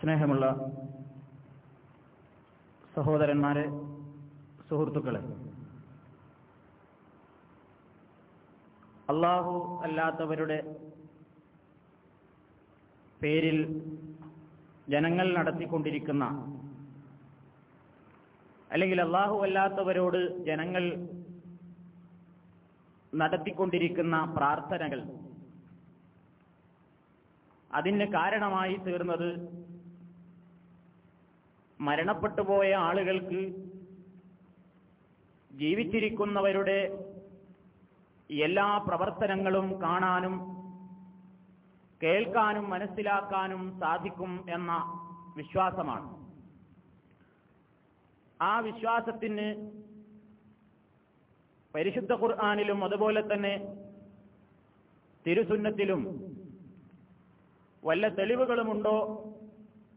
സ്നേഹമുള്ള സഹോദരന്മാരെ സുഹൃത്തുക്കളെ അള്ളാഹു അല്ലാത്തവരുടെ പേരിൽ ജനങ്ങൾ നടത്തിക്കൊണ്ടിരിക്കുന്ന അല്ലെങ്കിൽ അള്ളാഹു അല്ലാത്തവരോട് ജനങ്ങൾ നടത്തിക്കൊണ്ടിരിക്കുന്ന പ്രാർത്ഥനകൾ അതിന് കാരണമായി തീർന്നത് മരണപ്പെട്ടുപോയ ആളുകൾക്ക് ജീവിച്ചിരിക്കുന്നവരുടെ എല്ലാ പ്രവർത്തനങ്ങളും കാണാനും കേൾക്കാനും മനസ്സിലാക്കാനും സാധിക്കും എന്ന വിശ്വാസമാണ്. ആ വിശ്വാസത്തിന് പരിശുദ്ധ ഖുർആാനിലും അതുപോലെ തന്നെ തിരുസുന്നത്തിലും വല്ല തെളിവുകളുമുണ്ടോ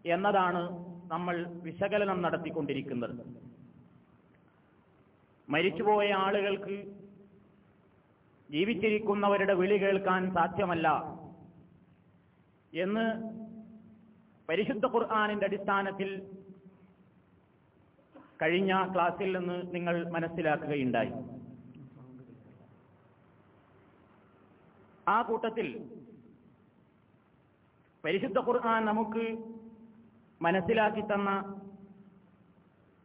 എന്നതാണ് നമ്മൾ വിശകലനം നടത്തിക്കൊണ്ടിരിക്കുന്നത്. മരിച്ചുപോയ ആളുകൾക്ക് ജീവിച്ചിരിക്കുന്നവരുടെ വിളി കേൾക്കാൻ സാധ്യമല്ല എന്ന് പരിശുദ്ധ ഖുർആാനിന്റെ അടിസ്ഥാനത്തിൽ കഴിഞ്ഞ ക്ലാസ്സിൽ നിന്ന് നിങ്ങൾ മനസ്സിലാക്കുകയുണ്ടായി. ആ കൂട്ടത്തിൽ പരിശുദ്ധ ഖുർആൻ നമുക്ക് മനസ്സിലാക്കി തന്ന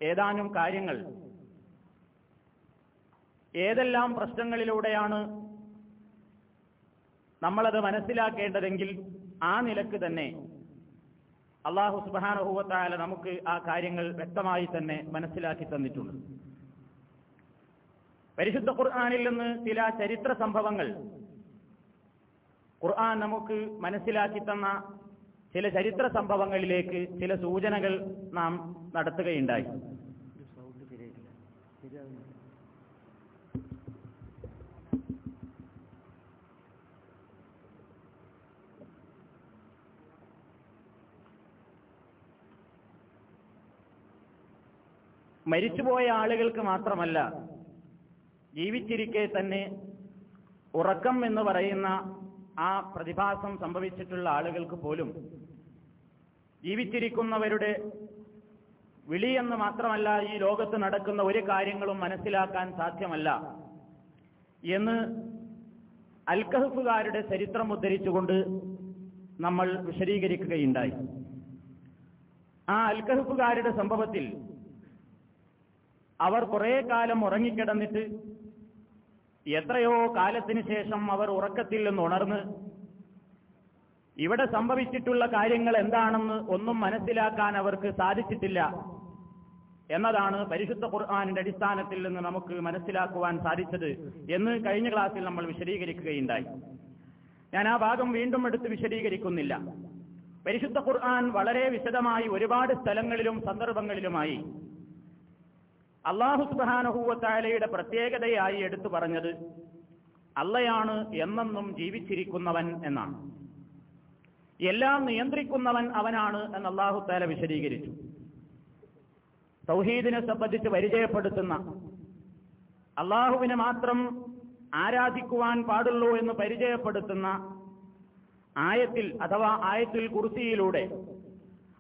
ഏതാനും കാര്യങ്ങൾ. ഏതെല്ലാം പ്രശ്നങ്ങളിലൂടെയാണ് നമ്മളത് മനസ്സിലാക്കേണ്ടതെങ്കിൽ ആ നിലയ്ക്ക് തന്നെ അള്ളാഹു സുബാനഹൂവത്തായ നമുക്ക് ആ കാര്യങ്ങൾ വ്യക്തമായി തന്നെ മനസ്സിലാക്കി തന്നിട്ടുണ്ട്. പരിശുദ്ധ ഖുർആാനിൽ നിന്ന് ചില ചരിത്ര സംഭവങ്ങൾ ഖുർആൻ നമുക്ക് മനസ്സിലാക്കി തന്ന ചില ചരിത്ര സംഭവങ്ങളിലേക്ക് ചില സൂചനകൾ നാം നടത്തുകയുണ്ടായി. മരിച്ചുപോയ ആളുകൾക്ക് മാത്രമല്ല ജീവിച്ചിരിക്കെ തന്നെ ഉറക്കം എന്ന് പറയുന്ന ആ പ്രതിഭാസം സംഭവിച്ചിട്ടുള്ള ആളുകൾക്ക് പോലും ജീവിച്ചിരിക്കുന്നവരുടെ വിളിയെന്ന് മാത്രമല്ല ഈ ലോകത്ത് നടക്കുന്ന ഒരു കാര്യങ്ങളും മനസ്സിലാക്കാൻ സാധ്യമല്ല എന്ന് അൽക്കഹഫുകാരുടെ ചരിത്രം ഉദ്ധരിച്ചുകൊണ്ട് നമ്മൾ വിശദീകരിക്കുകയുണ്ടായി. ആ അൽക്കഹഫുകാരുടെ സംഭവത്തിൽ അവർ കുറേ കാലം ഉറങ്ങിക്കിടന്നിട്ട് എത്രയോ കാലത്തിന് ശേഷം അവർ ഉറക്കത്തിൽ നിന്ന് ഉണർന്ന് ഇവിടെ സംഭവിച്ചിട്ടുള്ള കാര്യങ്ങൾ എന്താണെന്ന് ഒന്നും മനസ്സിലാക്കാൻ അവർക്ക് സാധിച്ചിട്ടില്ല എന്നതാണ് പരിശുദ്ധ ഖുർആാനിന്റെ അടിസ്ഥാനത്തിൽ നിന്ന് നമുക്ക് മനസ്സിലാക്കുവാൻ സാധിച്ചത് എന്ന് കഴിഞ്ഞ ക്ലാസ്സിൽ നമ്മൾ വിശദീകരിക്കുകയുണ്ടായി. ഞാൻ ആ ഭാഗം വീണ്ടും എടുത്ത് വിശദീകരിക്കുന്നില്ല. പരിശുദ്ധ ഖുർആൻ വളരെ വിശദമായി ഒരുപാട് സ്ഥലങ്ങളിലും സന്ദർഭങ്ങളിലുമായി അള്ളാഹു സുബാനഹൂവത്തായാലയുടെ പ്രത്യേകതയായി എടുത്തു പറഞ്ഞത് അള്ളയാണ് എന്നെന്നും ജീവിച്ചിരിക്കുന്നവൻ എന്നാണ്. എല്ലാം നിയന്ത്രിക്കുന്നവൻ അവനാണ് എന്ന് അള്ളാഹു താല വിശദീകരിച്ചു. തൗഹീദിനെ സംബന്ധിച്ച് പരിചയപ്പെടുത്തുന്ന അള്ളാഹുവിനെ മാത്രം ആരാധിക്കുവാൻ പാടുള്ളൂ എന്ന് പരിചയപ്പെടുത്തുന്ന ആയത്തിൽ അഥവാ ആയത്തിൽ കുർസിയിലൂടെ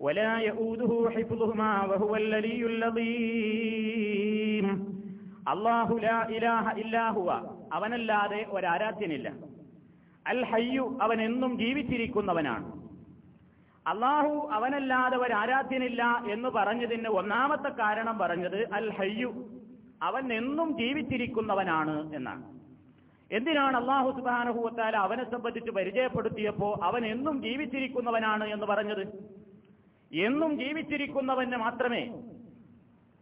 ولا يؤوده حفظهما وهو الذي العظيم അള്ളാഹു ലാ ഇലാഹ ഇല്ലാഹുവ അവനല്ലാതെ ഒരാരാധ്യനില്ല അൽ ഹയ്യു അവൻ എന്നും ജീവിച്ചിരിക്കുന്നവനാണ് അള്ളാഹു അവനല്ലാതെ ഒരാരാധ്യനില്ല എന്ന് പറഞ്ഞതിന് ഒന്നാമത്തെ കാരണം പറഞ്ഞത് അൽ ഹയ്യു അവൻ എന്നും ജീവിച്ചിരിക്കുന്നവനാണ് എന്നാണ് എന്തിനാണ് അള്ളാഹു സുബാനഹുവത്താല അവനെ സംബന്ധിച്ച് പരിചയപ്പെടുത്തിയപ്പോ അവൻ എന്നും ജീവിച്ചിരിക്കുന്നവനാണ് എന്ന് പറഞ്ഞത് എന്നും ജീവിച്ചിരിക്കുന്നവന് മാത്രമേ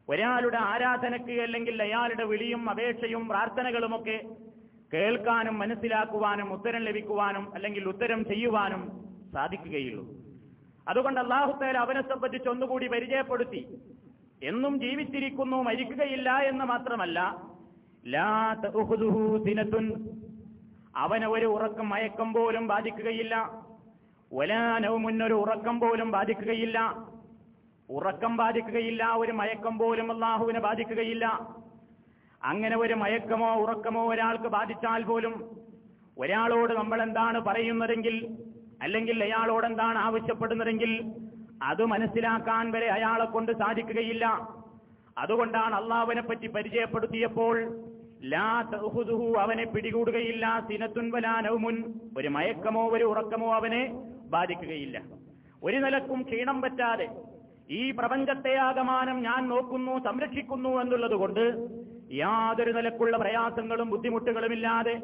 ഒരാളുടെ ആരാധനയ്ക്ക് അല്ലെങ്കിൽ അയാളുടെ വിളിയും അപേക്ഷയും പ്രാർത്ഥനകളുമൊക്കെ കേൾക്കാനും മനസ്സിലാക്കുവാനും ഉത്തരം ലഭിക്കുവാനും അല്ലെങ്കിൽ ഉത്തരം ചെയ്യുവാനും സാധിക്കുകയുള്ളൂ. അതുകൊണ്ട് അള്ളാഹുത്തേൽ അവനെ സംബന്ധിച്ച് ഒന്നുകൂടി പരിചയപ്പെടുത്തി. എന്നും ജീവിച്ചിരിക്കുന്നു മരിക്കുകയില്ല എന്ന് മാത്രമല്ല അവന് ഒരു ഉറക്കം മയക്കം പോലും ബാധിക്കുകയില്ല. ഒലാനവും മുന്നൊരു ഉറക്കം പോലും ബാധിക്കുകയില്ല. ഉറക്കം ബാധിക്കുകയില്ല ഒരു മയക്കം പോലും അള്ളാഹുവിനെ ബാധിക്കുകയില്ല. അങ്ങനെ ഒരു മയക്കമോ ഉറക്കമോ ഒരാൾക്ക് ബാധിച്ചാൽ പോലും ഒരാളോട് നമ്മൾ എന്താണ് പറയുന്നതെങ്കിൽ അല്ലെങ്കിൽ അയാളോട് എന്താണ് ആവശ്യപ്പെടുന്നതെങ്കിൽ അത് മനസ്സിലാക്കാൻ വരെ അയാളെ കൊണ്ട് സാധിക്കുകയില്ല. അതുകൊണ്ടാണ് അള്ളാഹുവിനെ പറ്റി പരിചയപ്പെടുത്തിയപ്പോൾ ലാ അവനെ പിടികൂടുകയില്ല. സിനത്തുൻവലാനവുമുൻ ഒരു മയക്കമോ ഒരു ഉറക്കമോ അവനെ ബാധിക്കുകയില്ല ഒരു നിലക്കും ക്ഷീണം പറ്റാതെ ഈ പ്രപഞ്ചത്തെ ആകമാനം ഞാൻ നോക്കുന്നു സംരക്ഷിക്കുന്നു എന്നുള്ളത് കൊണ്ട് യാതൊരു നിലക്കുള്ള പ്രയാസങ്ങളും ബുദ്ധിമുട്ടുകളുമില്ലാതെ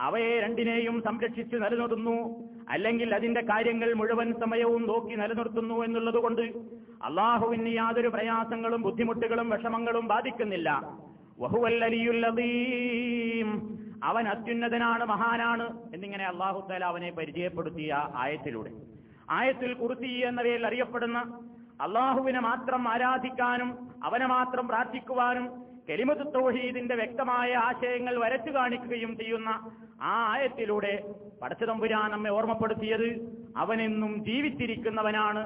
അവയെ രണ്ടിനെയും സംരക്ഷിച്ച് നിലനിർത്തുന്നു അല്ലെങ്കിൽ അതിന്റെ കാര്യങ്ങൾ മുഴുവൻ സമയവും നോക്കി നിലനിർത്തുന്നു എന്നുള്ളത് കൊണ്ട് അള്ളാഹുവിന് യാതൊരു പ്രയാസങ്ങളും ബുദ്ധിമുട്ടുകളും വിഷമങ്ങളും ബാധിക്കുന്നില്ല. അവൻ അത്യുന്നതനാണ് മഹാനാണ് എന്നിങ്ങനെ അള്ളാഹു താല അവനെ പരിചയപ്പെടുത്തിയ ആയത്തിലൂടെ. ആയത്തിൽ കുർത്തി എന്ന പേരിൽ അറിയപ്പെടുന്ന അള്ളാഹുവിനെ മാത്രം ആരാധിക്കാനും അവനെ മാത്രം പ്രാർത്ഥിക്കുവാനും കെലിമത്ത് തൗഹീദിന്റെ വ്യക്തമായ ആശയങ്ങൾ വരച്ചു കാണിക്കുകയും ചെയ്യുന്ന ആ ആയത്തിലൂടെ പടച്ചതമ്പുരാൻ നമ്മെ ഓർമ്മപ്പെടുത്തിയത് അവനെന്നും ജീവിച്ചിരിക്കുന്നവനാണ്.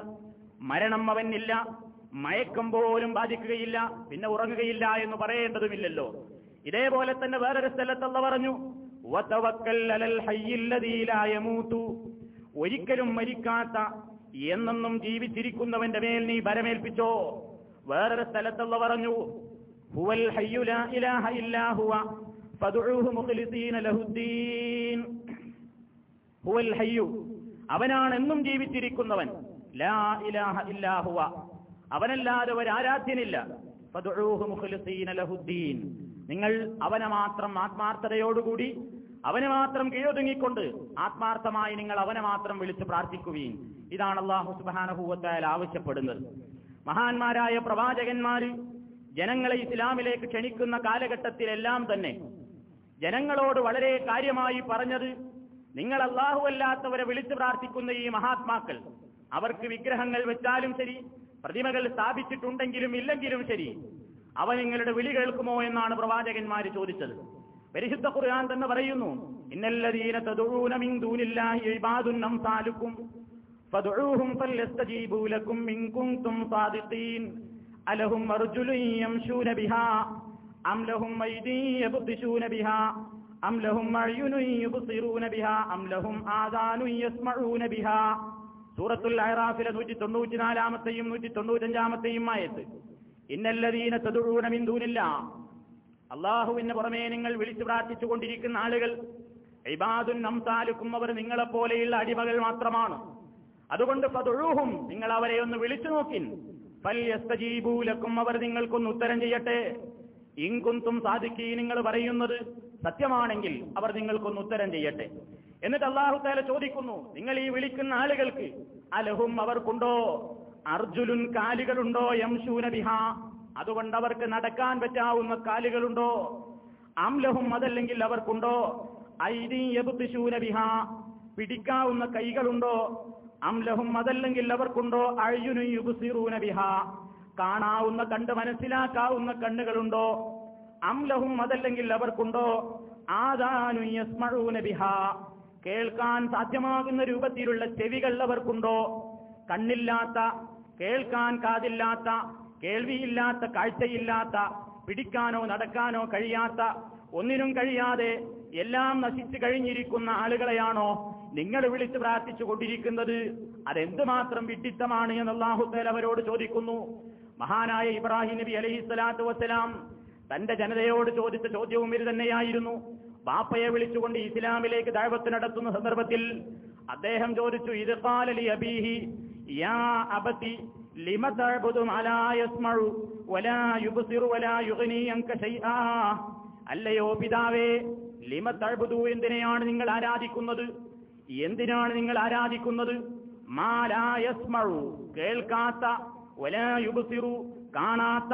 മരണം അവനില്ല മയക്കം പോലും ബാധിക്കുകയില്ല പിന്നെ ഉറങ്ങുകയില്ല എന്ന് പറയേണ്ടതുമില്ലല്ലോ. ഇതേപോലെ തന്നെ വേറൊരു സ്ഥലത്തല്ല പറഞ്ഞു. ഒരിക്കലും മരിക്കാത്ത എന്നെന്നും ജീവിച്ചിരിക്കുന്നവന്റെ മേൽ നീ ഭരമേൽപ്പിച്ചോ? വേറൊരു സ്ഥലത്തുള്ള പറഞ്ഞു ഹുവൽ ഹുവൽ ഹയ്യു അവനാണ് എന്നും ജീവിച്ചിരിക്കുന്നവൻ ലാ ഇലാഹ ഇല്ലാഹുവ അവനല്ലാതെ ഒരു ആരാധ്യനില്ല മുഖ്ലിസീന ലഹുദ്ദീൻ. നിങ്ങൾ അവനെ മാത്രം ആത്മാർത്ഥതയോടുകൂടി അവനെ മാത്രം കീഴൊതുങ്ങിക്കൊണ്ട് ആത്മാർത്ഥമായി നിങ്ങൾ അവനെ മാത്രം വിളിച്ച് പ്രാർത്ഥിക്കുകയും ഇതാണ് അള്ളാഹു സുബാനഭൂവത്തായാൽ ആവശ്യപ്പെടുന്നത്. മഹാന്മാരായ പ്രവാചകന്മാര് ജനങ്ങളെ ഇസ്ലാമിലേക്ക് ക്ഷണിക്കുന്ന കാലഘട്ടത്തിലെല്ലാം തന്നെ ജനങ്ങളോട് വളരെ കാര്യമായി പറഞ്ഞത് നിങ്ങൾ അല്ലാത്തവരെ വിളിച്ചു പ്രാർത്ഥിക്കുന്ന ഈ മഹാത്മാക്കൾ അവർക്ക് വിഗ്രഹങ്ങൾ വെച്ചാലും ശരി പ്രതിമകൾ സ്ഥാപിച്ചിട്ടുണ്ടെങ്കിലും ഇല്ലെങ്കിലും ശരി അവ നിങ്ങളുടെ വിളി കേൾക്കുമോ എന്നാണ് പ്രവാചകന്മാർ ചോദിച്ചത്. പരിശുദ്ധ ഖുർആൻ തന്നെ പറയുന്നു ഇന്നല്ലദീന തദഊന മിൻ ദൂനില്ലാഹി ഇബാദുൻ അംസാലുക്കും ഫല്യസ്തജീബൂ ലക്കും അലഹും ബിഹാ അം ലഹും യബ്തിശൂന ബിഹാ അം ലഹും ബിഹാ അം ലഹും യസ്മഊന ബിഹാ. സൂറത്തുൽ അഹ്റാഫിലെ നൂറ്റി തൊണ്ണൂറ്റിനാലാമത്തെയും നൂറ്റി തൊണ്ണൂറ്റഞ്ചാമത്തെയും ആയത്ത്. ഇന്നല്ലദീന തദഊന മിൻ ദൂനില്ലാ. അള്ളാഹുവിന് പുറമേ നിങ്ങൾ വിളിച്ചു പ്രാർത്ഥിച്ചു കൊണ്ടിരിക്കുന്ന ആളുകൾ ഇബാദുൻ നംസാലുക്കും അവർ നിങ്ങളെപ്പോലെയുള്ള അടിമകൾ മാത്രമാണ്. അതുകൊണ്ട് പതൊഴുഹും നിങ്ങൾ അവരെ ഒന്ന് വിളിച്ചു നോക്കിൻ. പല്യസ്തജീപൂലക്കും അവർ നിങ്ങൾക്കൊന്ന് ഉത്തരം ചെയ്യട്ടെ. ഇങ്കുന്തും സാധിക്കി നിങ്ങൾ പറയുന്നത് സത്യമാണെങ്കിൽ അവർ നിങ്ങൾക്കൊന്ന് ഉത്തരം ചെയ്യട്ടെ. എന്നിട്ട് അള്ളാഹു താല ചോദിക്കുന്നു നിങ്ങൾ ഈ വിളിക്കുന്ന ആളുകൾക്ക് അലഹും അവർക്കുണ്ടോ? അർജുലുൻ കാലുകളുണ്ടോ യംശൂന ബിഹ അതുകൊണ്ട് അവർക്ക് നടക്കാൻ പറ്റാവുന്ന കാലുകളുണ്ടോ? അംലഹും അതല്ലെങ്കിൽ അവർക്കുണ്ടോ? ബിഹ പിടിക്കാവുന്ന കൈകളുണ്ടോ? അംലഹും അതല്ലെങ്കിൽ അവർക്കുണ്ടോ? അഴ്യുനു കാണാവുന്ന കണ്ട് മനസ്സിലാക്കാവുന്ന കണ്ണുകളുണ്ടോ? അംലഹും അതല്ലെങ്കിൽ അവർക്കുണ്ടോ? ആദാനു യസ്മഴൂന ബിഹ കേൾക്കാൻ സാധ്യമാകുന്ന രൂപത്തിലുള്ള ചെവികൾ അവർക്കുണ്ടോ? കണ്ണില്ലാത്ത കേൾക്കാൻ കാതില്ലാത്ത കേൾവിയില്ലാത്ത കാഴ്ചയില്ലാത്ത പിടിക്കാനോ നടക്കാനോ കഴിയാത്ത ഒന്നിനും കഴിയാതെ എല്ലാം നശിച്ചു കഴിഞ്ഞിരിക്കുന്ന ആളുകളെയാണോ നിങ്ങൾ വിളിച്ച് പ്രാർത്ഥിച്ചു കൊണ്ടിരിക്കുന്നത്? അതെന്തുമാത്രം വിഡിത്തമാണ് എന്ന് അള്ളാഹുത്തേൽ അവരോട് ചോദിക്കുന്നു. മഹാനായ ഇബ്രാഹിം നബി അലഹി സ്വലാത്തു വസ്സലാം തന്റെ ജനതയോട് ചോദിച്ച ചോദ്യവും ഇത് തന്നെയായിരുന്നു. ബാപ്പയെ വിളിച്ചുകൊണ്ട് ഇസ്ലാമിലേക്ക് ദൈവത്ത് നടത്തുന്ന സന്ദർഭത്തിൽ അദ്ദേഹം ചോദിച്ചു ഇത് കാലലി അബീഹി? ശൈആ. അല്ലയോ പിതാവേ ലിമ തഴുതു എന്തിനെയാണ് നിങ്ങൾ ആരാധിക്കുന്നത്? എന്തിനാണ് നിങ്ങൾ ആരാധിക്കുന്നത്? മാലായസ്മഴു കേൾക്കാത്ത വലാ യുബ്സിറു കാണാത്ത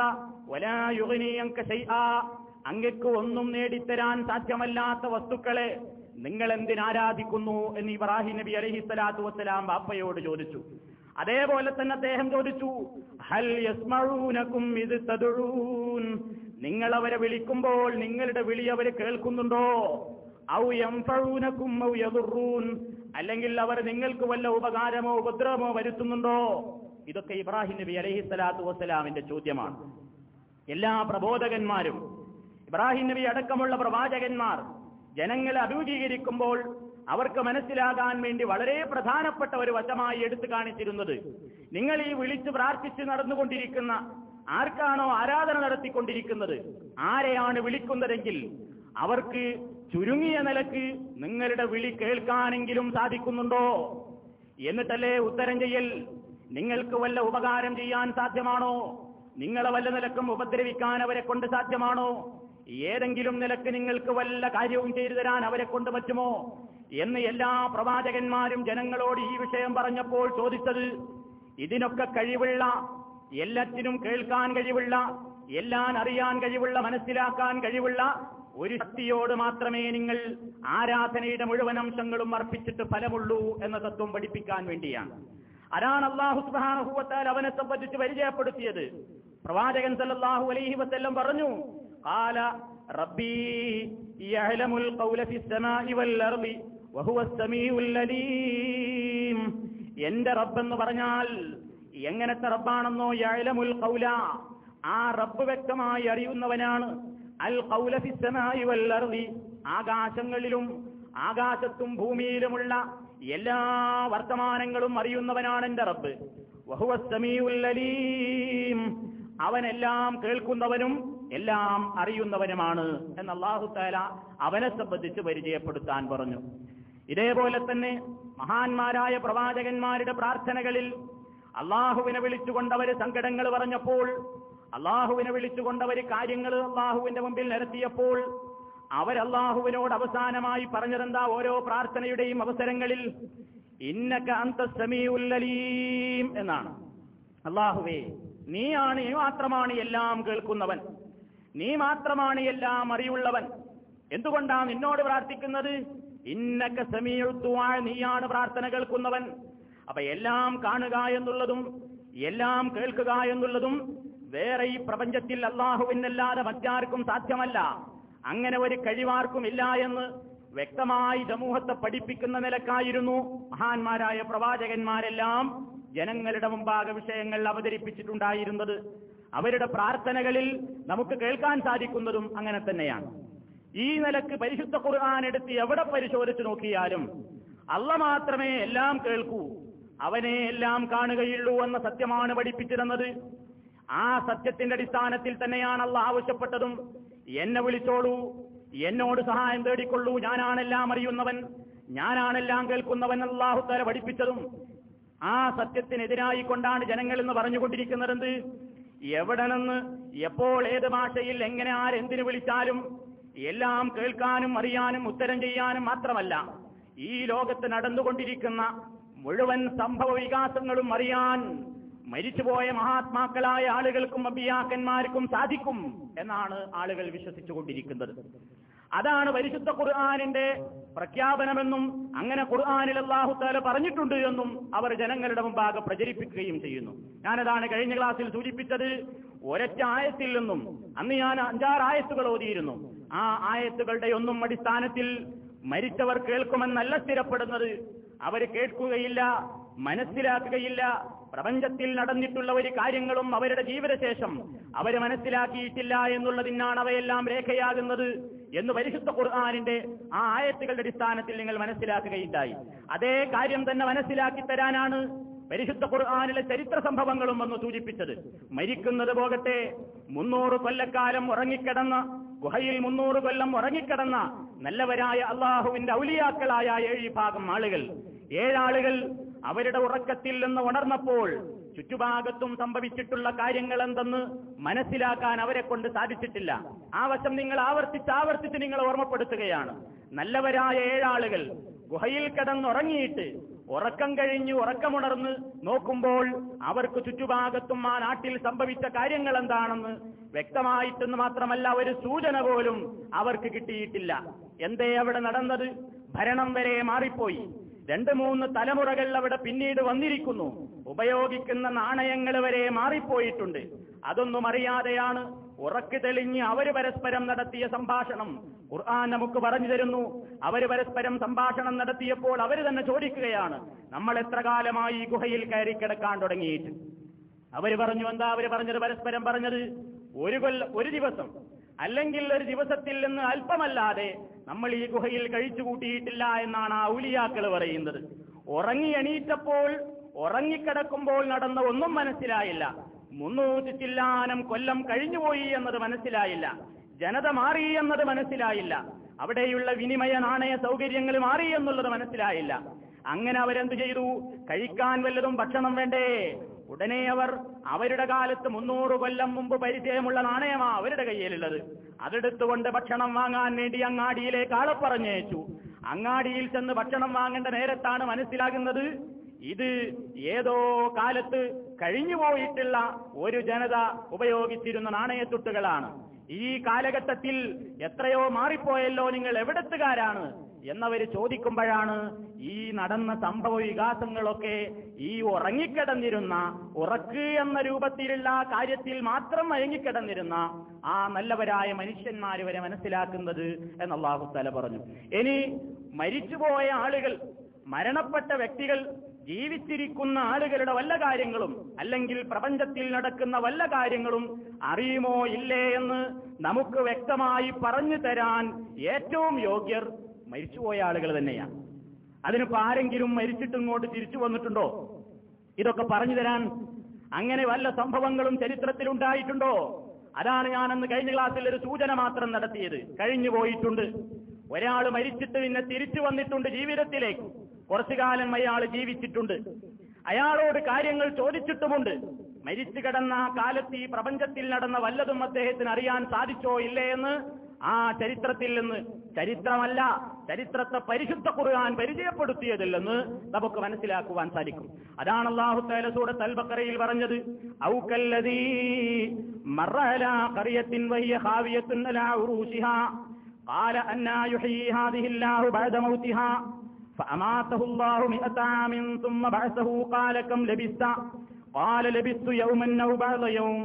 വലാ യുഗ്നി അൻക ശൈആ. അങ്ങക്ക് ഒന്നും നേടിത്തരാൻ സാധ്യമല്ലാത്ത വസ്തുക്കളെ നിങ്ങൾ എന്തിനാരാധിക്കുന്നു എന്ന് ഇബ്രാഹിം നബി അലഹി സ്വലാത്തു വസ്സലാം ബാപ്പയോട് ചോദിച്ചു. അതേപോലെ തന്നെ അദ്ദേഹം ചോദിച്ചു ഹൽ ഇത് തതുഴൂൻ നിങ്ങൾ അവരെ വിളിക്കുമ്പോൾ നിങ്ങളുടെ വിളി അവർ കേൾക്കുന്നുണ്ടോ? ഔ എംഫഴൂനക്കും ഔ യതുറൂൻ അല്ലെങ്കിൽ അവർ നിങ്ങൾക്ക് വല്ല ഉപകാരമോ ഉപദ്രവമോ വരുത്തുന്നുണ്ടോ? ഇതൊക്കെ ഇബ്രാഹിം നബി അലഹി സ്വലാത്തു വസ്സലാമിന്റെ ചോദ്യമാണ്. എല്ലാ പ്രബോധകന്മാരും ഇബ്രാഹിം നബി അടക്കമുള്ള പ്രവാചകന്മാർ ജനങ്ങളെ അഭിമുഖീകരിക്കുമ്പോൾ അവർക്ക് മനസ്സിലാകാൻ വേണ്ടി വളരെ പ്രധാനപ്പെട്ട ഒരു വശമായി എടുത്തു കാണിച്ചിരുന്നത്. നിങ്ങൾ ഈ വിളിച്ചു പ്രാർത്ഥിച്ച് നടന്നുകൊണ്ടിരിക്കുന്ന ആർക്കാണോ ആരാധന നടത്തിക്കൊണ്ടിരിക്കുന്നത്? ആരെയാണ് വിളിക്കുന്നതെങ്കിൽ അവർക്ക് ചുരുങ്ങിയ നിലയ്ക്ക് നിങ്ങളുടെ വിളി കേൾക്കാനെങ്കിലും സാധിക്കുന്നുണ്ടോ? എന്നിട്ടല്ലേ ഉത്തരം ചെയ്യൽ? നിങ്ങൾക്ക് വല്ല ഉപകാരം ചെയ്യാൻ സാധ്യമാണോ? നിങ്ങളെ വല്ല നിലക്കും ഉപദ്രവിക്കാൻ അവരെ കൊണ്ട് സാധ്യമാണോ? ഏതെങ്കിലും നിലയ്ക്ക് നിങ്ങൾക്ക് വല്ല കാര്യവും ചെയ്തു തരാൻ അവരെ കൊണ്ട് പറ്റുമോ? എന്ന് എല്ലാ പ്രവാചകന്മാരും ജനങ്ങളോട് ഈ വിഷയം പറഞ്ഞപ്പോൾ ചോദിച്ചത് ഇതിനൊക്കെ കഴിവുള്ള എല്ലാറ്റിനും കേൾക്കാൻ കഴിവുള്ള എല്ലാം അറിയാൻ കഴിവുള്ള മനസ്സിലാക്കാൻ കഴിവുള്ള ഒരു ശക്തിയോട് മാത്രമേ നിങ്ങൾ ആരാധനയുടെ മുഴുവൻ അംശങ്ങളും അർപ്പിച്ചിട്ട് ഫലമുള്ളൂ എന്ന തത്വം പഠിപ്പിക്കാൻ വേണ്ടിയാണ്. അതാണ് അള്ളാഹു സുബ്ഹാനഹു അവനെ സംബന്ധിച്ച് പരിചയപ്പെടുത്തിയത്. പ്രവാചകൻ സല്ലാഹു അലൈഹി വസ്ല്ലം പറഞ്ഞു قال ربي يعلم القول في السماء والأرض وهو السميع العليم എന്റെ റബ്ബെന്ന് പറഞ്ഞാൽ എങ്ങനത്തെ റബ്ബാണെന്നോ യഅലമുൽ ഖൗല ആ റബ്ബ് വ്യക്തമായി അറിയുന്നവനാണ് അൽ ഖൗല ഫിസ്സമായി വൽ അർളി ആകാശങ്ങളിലും ആകാശത്തും ഭൂമിയിലുമുള്ള എല്ലാ വർത്തമാനങ്ങളും അറിയുന്നവനാണ് എന്റെ റബ്ബ് വഹുവ സമീഉൽ അലീം അവനെല്ലാം കേൾക്കുന്നവനും എല്ലാം അറിയുന്നവനുമാണ് എന്ന് അള്ളാഹു താല അവനെ സംബന്ധിച്ച് പരിചയപ്പെടുത്താൻ പറഞ്ഞു. ഇതേപോലെ തന്നെ മഹാന്മാരായ പ്രവാചകന്മാരുടെ പ്രാർത്ഥനകളിൽ അള്ളാഹുവിനെ വിളിച്ചുകൊണ്ടവർ സങ്കടങ്ങൾ പറഞ്ഞപ്പോൾ അള്ളാഹുവിനെ വിളിച്ചുകൊണ്ടവർ കാര്യങ്ങൾ അള്ളാഹുവിന്റെ മുമ്പിൽ നിരത്തിയപ്പോൾ അവരല്ലാഹുവിനോട് അവസാനമായി പറഞ്ഞതെന്താ? ഓരോ പ്രാർത്ഥനയുടെയും അവസരങ്ങളിൽ ഇന്നക അന്തസ്സമീഉല്ലലീം എന്നാണ്. അള്ളാഹുവേ നീയാണ് മാത്രമാണ് എല്ലാം കേൾക്കുന്നവൻ. നീ മാത്രമാണ് എല്ലാം അറിവുള്ളവൻ എന്തുകൊണ്ടാണ് നിന്നോട് പ്രാർത്ഥിക്കുന്നത്? ഇന്നക്ക സമീഴുത്തുവാ നീയാണ് പ്രാർത്ഥന കേൾക്കുന്നവൻ. അപ്പൊ എല്ലാം കാണുക എന്നുള്ളതും എല്ലാം കേൾക്കുക എന്നുള്ളതും വേറെ ഈ പ്രപഞ്ചത്തിൽ അള്ളാഹുവിനല്ലാതെ മറ്റാർക്കും സാധ്യമല്ല. അങ്ങനെ ഒരു കഴിവാർക്കും ഇല്ല എന്ന് വ്യക്തമായി സമൂഹത്തെ പഠിപ്പിക്കുന്ന നിലക്കായിരുന്നു മഹാന്മാരായ പ്രവാചകന്മാരെല്ലാം ജനങ്ങളുടെ മുമ്പാകെ വിഷയങ്ങൾ അവതരിപ്പിച്ചിട്ടുണ്ടായിരുന്നത്. അവരുടെ പ്രാർത്ഥനകളിൽ നമുക്ക് കേൾക്കാൻ സാധിക്കുന്നതും അങ്ങനെ തന്നെയാണ്. ഈ നിലയ്ക്ക് പരിശുദ്ധ ഖുർആൻ എടുത്ത് എവിടെ പരിശോധിച്ചു നോക്കിയാലും അല്ല മാത്രമേ എല്ലാം കേൾക്കൂ അവനെ എല്ലാം കാണുകയുള്ളൂ എന്ന സത്യമാണ് പഠിപ്പിച്ചിരുന്നത്. ആ സത്യത്തിന്റെ അടിസ്ഥാനത്തിൽ തന്നെയാണ് അല്ല ആവശ്യപ്പെട്ടതും. എന്നെ വിളിച്ചോളൂ എന്നോട് സഹായം തേടിക്കൊള്ളൂ ഞാനാണെല്ലാം അറിയുന്നവൻ ഞാനാണെല്ലാം കേൾക്കുന്നവൻ അള്ളാഹു തല പഠിപ്പിച്ചതും. ആ സത്യത്തിനെതിരായി കൊണ്ടാണ് ജനങ്ങൾ എന്ന് പറഞ്ഞുകൊണ്ടിരിക്കുന്നതെന്ത് എവിടെ നിന്ന് എപ്പോൾ ഏത് ഭാഷയിൽ എങ്ങനെ ആരെന്തിനു വിളിച്ചാലും എല്ലാം കേൾക്കാനും അറിയാനും ഉത്തരം ചെയ്യാനും മാത്രമല്ല ഈ ലോകത്ത് നടന്നുകൊണ്ടിരിക്കുന്ന മുഴുവൻ സംഭവ വികാസങ്ങളും അറിയാൻ മരിച്ചുപോയ മഹാത്മാക്കളായ ആളുകൾക്കും അബിയാക്കന്മാർക്കും സാധിക്കും എന്നാണ് ആളുകൾ വിശ്വസിച്ചുകൊണ്ടിരിക്കുന്നത്. അതാണ് പരിശുദ്ധ ഖുർആാനിന്റെ പ്രഖ്യാപനമെന്നും അങ്ങനെ ഖുർആാനിൽ അള്ളാഹു താല പറഞ്ഞിട്ടുണ്ട് എന്നും അവർ ജനങ്ങളുടെ മുമ്പാകെ പ്രചരിപ്പിക്കുകയും ചെയ്യുന്നു. ഞാനതാണ് കഴിഞ്ഞ ക്ലാസ്സിൽ സൂചിപ്പിച്ചത്. ഒരൊറ്റ ആയത്തിൽ നിന്നും അന്ന് ഞാൻ അഞ്ചാറ് ആയത്തുകൾ ഓതിയിരുന്നു. ആ ആയത്തുകളുടെ ഒന്നും അടിസ്ഥാനത്തിൽ മരിച്ചവർ കേൾക്കുമെന്നല്ല സ്ഥിരപ്പെടുന്നത്. അവർ കേൾക്കുകയില്ല മനസ്സിലാക്കുകയില്ല. പ്രപഞ്ചത്തിൽ നടന്നിട്ടുള്ള ഒരു കാര്യങ്ങളും അവരുടെ ജീവിതശേഷം അവർ മനസ്സിലാക്കിയിട്ടില്ല എന്നുള്ളതിനാണ് അവയെല്ലാം രേഖയാകുന്നത്. എന്ന് പരിശുദ്ധ ഖുർആാനിന്റെ ആ ആയത്തുകളുടെ അടിസ്ഥാനത്തിൽ നിങ്ങൾ മനസ്സിലാക്കുകയുണ്ടായി. അതേ കാര്യം തന്നെ മനസ്സിലാക്കി തരാനാണ് പരിശുദ്ധ ഖുർആാനിലെ ചരിത്ര സംഭവങ്ങളും വന്ന് സൂചിപ്പിച്ചത്. മരിക്കുന്നത് പോകട്ടെ മുന്നൂറ് കൊല്ലക്കാലം ഉറങ്ങിക്കിടന്ന ഗുഹയിൽ മുന്നൂറ് കൊല്ലം ഉറങ്ങിക്കിടന്ന നല്ലവരായ അള്ളാഹുവിന്റെ ഔലിയാക്കളായ ഏഴ് ഭാഗം ആളുകൾ. ഏഴാളുകൾ അവരുടെ ഉറക്കത്തിൽ നിന്ന് ഉണർന്നപ്പോൾ ചുറ്റുഭാഗത്തും സംഭവിച്ചിട്ടുള്ള കാര്യങ്ങൾ എന്തെന്ന് മനസ്സിലാക്കാൻ അവരെ കൊണ്ട് സാധിച്ചിട്ടില്ല. ആ വശം നിങ്ങൾ ആവർത്തിച്ച് ആവർത്തിച്ച് നിങ്ങൾ ഓർമ്മപ്പെടുത്തുകയാണ്. നല്ലവരായ ഏഴാളുകൾ ഗുഹയിൽ കിടന്നുറങ്ങിയിട്ട് ഉറക്കം കഴിഞ്ഞ് ഉറക്കമുണർന്ന് നോക്കുമ്പോൾ അവർക്ക് ചുറ്റുഭാഗത്തും ആ നാട്ടിൽ സംഭവിച്ച കാര്യങ്ങൾ എന്താണെന്ന് വ്യക്തമായിട്ടെന്ന് മാത്രമല്ല ഒരു സൂചന പോലും അവർക്ക് കിട്ടിയിട്ടില്ല. എന്തേ അവിടെ നടന്നത്? ഭരണം വരെ മാറിപ്പോയി. രണ്ട് മൂന്ന് തലമുറകൾ അവിടെ പിന്നീട് വന്നിരിക്കുന്നു. ഉപയോഗിക്കുന്ന നാണയങ്ങൾ വരെ മാറിപ്പോയിട്ടുണ്ട്. അതൊന്നും അറിയാതെയാണ് ഉറക്ക് തെളിഞ്ഞ് അവർ പരസ്പരം നടത്തിയ സംഭാഷണം. ഖുർആൻ നമുക്ക് പറഞ്ഞു തരുന്നു. അവർ പരസ്പരം സംഭാഷണം നടത്തിയപ്പോൾ അവർ തന്നെ ചോദിക്കുകയാണ് നമ്മൾ എത്ര കാലമായി ഈ ഗുഹയിൽ കയറി കിടക്കാൻ തുടങ്ങിയിട്ട്? അവർ പറഞ്ഞു എന്താ അവർ പറഞ്ഞത്? പരസ്പരം പറഞ്ഞത് ഒരു കൊല്ല ഒരു ദിവസം. അല്ലെങ്കിൽ ഒരു ദിവസത്തിൽ നിന്ന് അല്പമല്ലാതെ നമ്മൾ ഈ ഗുഹയിൽ കഴിച്ചു കൂട്ടിയിട്ടില്ല എന്നാണ് ആ ഔലിയാക്കൾ പറയുന്നത്. ഉറങ്ങി എണീറ്റപ്പോൾ ഉറങ്ങിക്കിടക്കുമ്പോൾ നടന്ന ഒന്നും മനസ്സിലായില്ല. മുന്നൂറ്റി ചില്ലാനം കൊല്ലം കഴിഞ്ഞുപോയി എന്നത് മനസ്സിലായില്ല. ജനത മാറി എന്നത് മനസ്സിലായില്ല. അവിടെയുള്ള വിനിമയ നാണയ സൗകര്യങ്ങൾ മാറി എന്നുള്ളത് മനസ്സിലായില്ല. അങ്ങനെ അവരെന്ത് ചെയ്തു? കഴിക്കാൻ വല്ലതും ഭക്ഷണം വേണ്ടേ? ഉടനെ അവർ അവരുടെ കാലത്ത് മുന്നൂറ് കൊല്ലം മുമ്പ് പരിചയമുള്ള നാണയമാ അവരുടെ കയ്യിലുള്ളത്. അതെടുത്തുകൊണ്ട് ഭക്ഷണം വാങ്ങാൻ വേണ്ടി അങ്ങാടിയിലേക്ക് ആളെ പറഞ്ഞയച്ചു. അങ്ങാടിയിൽ ചെന്ന് ഭക്ഷണം വാങ്ങേണ്ട നേരത്താണ് മനസ്സിലാകുന്നത് ഇത് ഏതോ കാലത്ത് കഴിഞ്ഞുപോയിട്ടുള്ള ഒരു ജനത ഉപയോഗിച്ചിരുന്ന നാണയത്തുട്ടുകളാണ്. ഈ കാലഘട്ടത്തിൽ എത്രയോ മാറിപ്പോയല്ലോ നിങ്ങൾ എവിടത്തുകാരാണ്? എന്നവര് ചോദിക്കുമ്പോഴാണ് ഈ നടന്ന സംഭവ വികാസങ്ങളൊക്കെ ഈ ഉറങ്ങിക്കിടന്നിരുന്ന ഉറക്ക് എന്ന രൂപത്തിലുള്ള കാര്യത്തിൽ മാത്രം മയങ്ങിക്കിടന്നിരുന്ന ആ നല്ലവരായ മനുഷ്യന്മാർ വരെ മനസ്സിലാക്കുന്നത് എന്നല്ലാഹു തല പറഞ്ഞു. ഇനി മരിച്ചുപോയ ആളുകൾ മരണപ്പെട്ട വ്യക്തികൾ ജീവിച്ചിരിക്കുന്ന ആളുകളുടെ വല്ല കാര്യങ്ങളും അല്ലെങ്കിൽ പ്രപഞ്ചത്തിൽ നടക്കുന്ന വല്ല കാര്യങ്ങളും അറിയുമോ ഇല്ലേ എന്ന് നമുക്ക് വ്യക്തമായി പറഞ്ഞു തരാൻ ഏറ്റവും യോഗ്യർ മരിച്ചുപോയ ആളുകൾ തന്നെയാണ്. അതിനിപ്പോ ആരെങ്കിലും മരിച്ചിട്ട് ഇങ്ങോട്ട് തിരിച്ചു വന്നിട്ടുണ്ടോ? ഇതൊക്കെ പറഞ്ഞു തരാൻ അങ്ങനെ വല്ല സംഭവങ്ങളും ചരിത്രത്തിൽ ഉണ്ടായിട്ടുണ്ടോ? അതാണ് ഞാൻ അന്ന് കഴിഞ്ഞ ക്ലാസ്സിൽ ഒരു സൂചന മാത്രം നടത്തിയത്. കഴിഞ്ഞു പോയിട്ടുണ്ട്. ഒരാൾ മരിച്ചിട്ട് പിന്നെ തിരിച്ചു വന്നിട്ടുണ്ട് ജീവിതത്തിലേക്ക്. കുറച്ചു കാലം അയാൾ ജീവിച്ചിട്ടുണ്ട്. അയാളോട് കാര്യങ്ങൾ ചോദിച്ചിട്ടുമുണ്ട്. മരിച്ചു കിടന്ന ആ കാലത്ത് ഈ പ്രപഞ്ചത്തിൽ നടന്ന വല്ലതും അദ്ദേഹത്തിന് അറിയാൻ സാധിച്ചോ ഇല്ലേ എന്ന് ആ ചരിത്രത്തിൽ നിന്ന് ചരിത്രമല്ല ചരിത്രത്തെ പരിശുദ്ധ ഖുർആൻ പരിചയപ്പെടുത്തിയതില്ലെന്ന് നമുക്ക് മനസ്സിലാക്കുവാൻ സാധിക്കും അതാണ് അള്ളാഹു തആല സൂറത്ത് അൽ ബഖറയിൽ പറഞ്ഞത് ഔകല്ലദീ മറ അലാ ഖറിയത്തിൻ വഹിയ ഖാവിയത്തുൻ അലാ ഉറൂശിഹാ قال أنا يحيي هذه الله بعد موتها فأماته الله مئة عام ثم بعثه قال كم لبثت قال لبثت يوما أو بعض يوم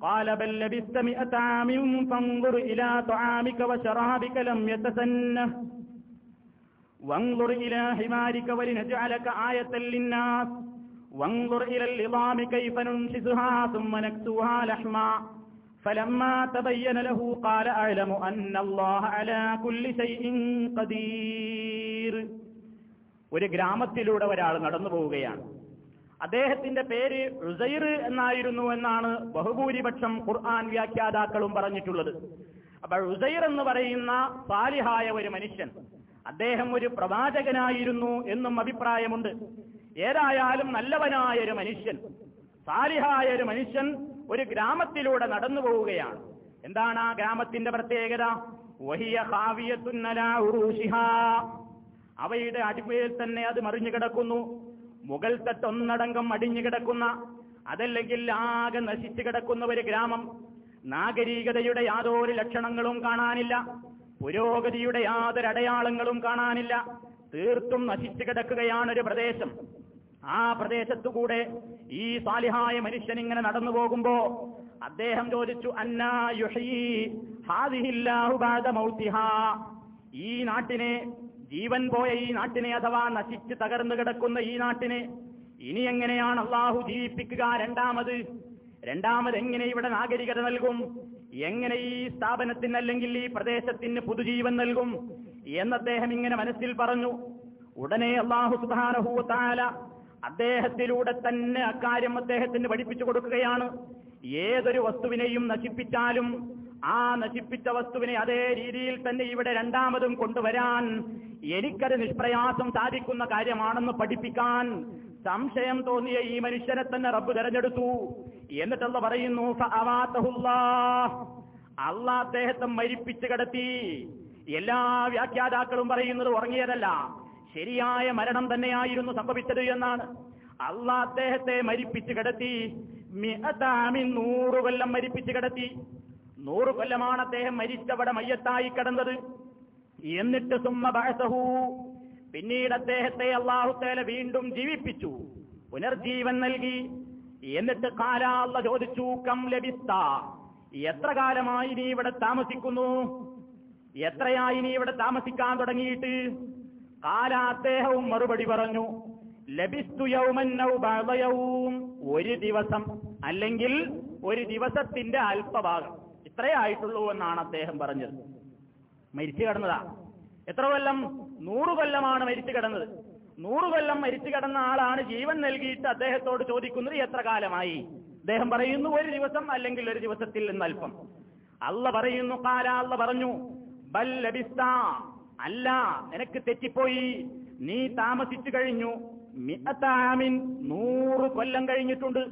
قال بل لبثت مئة عام فانظر إلى طعامك وشرابك لم يتسنه وانظر إلى حمارك ولنجعلك آية للناس وانظر إلى العظام كيف ننشزها ثم نكسوها لحما فلما تبين له قال أعلم أن الله على كل شيء قدير ഒരു ഗ്രാമത്തിലൂടെ ഒരാൾ നടന്നു പോവുകയാണ് അദ്ദേഹത്തിന്റെ പേര് റുസൈർ എന്നായിരുന്നു എന്നാണ് ബഹുഭൂരിപക്ഷം ഖുർആൻ വ്യാഖ്യാതാക്കളും പറഞ്ഞിട്ടുള്ളത്. അപ്പൊ റുസൈർ എന്ന് പറയുന്ന സാലിഹായ ഒരു മനുഷ്യൻ അദ്ദേഹം ഒരു പ്രവാചകനായിരുന്നു എന്നും അഭിപ്രായമുണ്ട്. ഏതായാലും നല്ലവനായ ഒരു മനുഷ്യൻ സാലിഹായ ഒരു മനുഷ്യൻ ഒരു ഗ്രാമത്തിലൂടെ നടന്നു പോവുകയാണ്. എന്താണ് ആ ഗ്രാമത്തിന്റെ പ്രത്യേകത? വഹിയ അവയുടെ അടിമയിൽ തന്നെ അത് മറിഞ്ഞു കിടക്കുന്നു മുകൾ തട്ടൊന്നടങ്കം അടിഞ്ഞു കിടക്കുന്ന അതല്ലെങ്കിൽ ആകെ നശിച്ചു കിടക്കുന്ന ഒരു ഗ്രാമം. നാഗരികതയുടെ യാതൊരു ലക്ഷണങ്ങളും കാണാനില്ല. പുരോഗതിയുടെ യാതൊരു അടയാളങ്ങളും കാണാനില്ല. തീർത്തും നശിച്ചു കിടക്കുകയാണ് ഒരു പ്രദേശം. ആ പ്രദേശത്തുകൂടെ ഈ സാലിഹായ മനുഷ്യൻ ഇങ്ങനെ നടന്നു പോകുമ്പോ അദ്ദേഹം ചോദിച്ചു അന്നാ ഈ നാട്ടിനെ ജീവൻ പോയ ഈ നാട്ടിനെ അഥവാ നശിച്ച് തകർന്നു കിടക്കുന്ന ഈ നാട്ടിനെ ഇനി എങ്ങനെയാണ് അള്ളാഹു ജീവിപ്പിക്കുക? രണ്ടാമത് രണ്ടാമത് എങ്ങനെ ഇവിടെ നാഗരികത നൽകും? എങ്ങനെ ഈ സ്ഥാപനത്തിന് അല്ലെങ്കിൽ ഈ പ്രദേശത്തിന് പുതുജീവൻ നൽകും? എന്ന് അദ്ദേഹം ഇങ്ങനെ മനസ്സിൽ പറഞ്ഞു. ഉടനെ അള്ളാഹു സുധാനഹൂത്താല അദ്ദേഹത്തിലൂടെ തന്നെ അക്കാര്യം അദ്ദേഹത്തിന് പഠിപ്പിച്ചു കൊടുക്കുകയാണ്. ഏതൊരു വസ്തുവിനെയും നശിപ്പിച്ചാലും ആ നശിപ്പിച്ച വസ്തുവിനെ അതേ രീതിയിൽ തന്നെ ഇവിടെ രണ്ടാമതും കൊണ്ടുവരാൻ എനിക്കത് നിഷ്പ്രയാസം സാധിക്കുന്ന കാര്യമാണെന്ന് പഠിപ്പിക്കാൻ സംശയം തോന്നിയ ഈ മനുഷ്യനെ തന്നെ റബ്ബ് തെരഞ്ഞെടുത്തു. എന്നിട്ടല്ല പറയുന്നു അള്ളാ അദ്ദേഹത്തെ മരിപ്പിച്ചു കിടത്തി. എല്ലാ വ്യാഖ്യാതാക്കളും പറയുന്നത് ഉറങ്ങിയതല്ല. ശരിയായ മരണം തന്നെയായിരുന്നു സംഭവിച്ചത് എന്നാണ്. അള്ളാ അദ്ദേഹത്തെ മരിപ്പിച്ചു കിടത്തി. നൂറ് കൊല്ലം മരിപ്പിച്ചു കിടത്തി. നൂറ് കൊല്ലമാണ് അദ്ദേഹം മരിച്ചവിടെ മയ്യത്തായി കിടന്നത്. എന്നിട്ട് സുമ്മ ബഅസഹു. പിന്നീട് അദ്ദേഹത്തെ അള്ളാഹുത്തേല വീണ്ടും ജീവിപ്പിച്ചു. പുനർജീവൻ നൽകി. എന്നിട്ട് കാലാള്ള ചോദിച്ചു കം ലഭിസ്ത എത്ര കാലമായി നീ ഇവിടെ താമസിക്കുന്നു? എത്രയായി നീ ഇവിടെ താമസിക്കാൻ തുടങ്ങിയിട്ട്? കാല അദ്ദേഹവും മറുപടി പറഞ്ഞു ലഭിസ്തു യൗമന്നൗ ഒരു ദിവസം അല്ലെങ്കിൽ ഒരു ദിവസത്തിന്റെ അല്പഭാഗം. ഇത്രയേ ആയിട്ടുള്ളൂ എന്നാണ് അദ്ദേഹം പറഞ്ഞത്. മരിച്ചു കിടന്നതാ. എത്ര കൊല്ലം? നൂറു കൊല്ലമാണ് മരിച്ചു കിടന്നത്. നൂറു കൊല്ലം മരിച്ചു കിടന്ന ആളാണ് ജീവൻ നൽകിയിട്ട് അദ്ദേഹത്തോട് ചോദിക്കുന്നത് എത്ര കാലമായി? അദ്ദേഹം പറയുന്നു ഒരു ദിവസം അല്ലെങ്കിൽ ഒരു ദിവസത്തിൽ നിന്ന് അല്പം. അല്ല പറയുന്നു കാല അല്ല പറഞ്ഞു ബൽ ലബിസ്ത അല്ല നിനക്ക് തെറ്റിപ്പോയി. നീ താമസിച്ചു കഴിഞ്ഞു. മിഅത്താമിൻ നൂറ് കൊല്ലം കഴിഞ്ഞിട്ടുണ്ട്.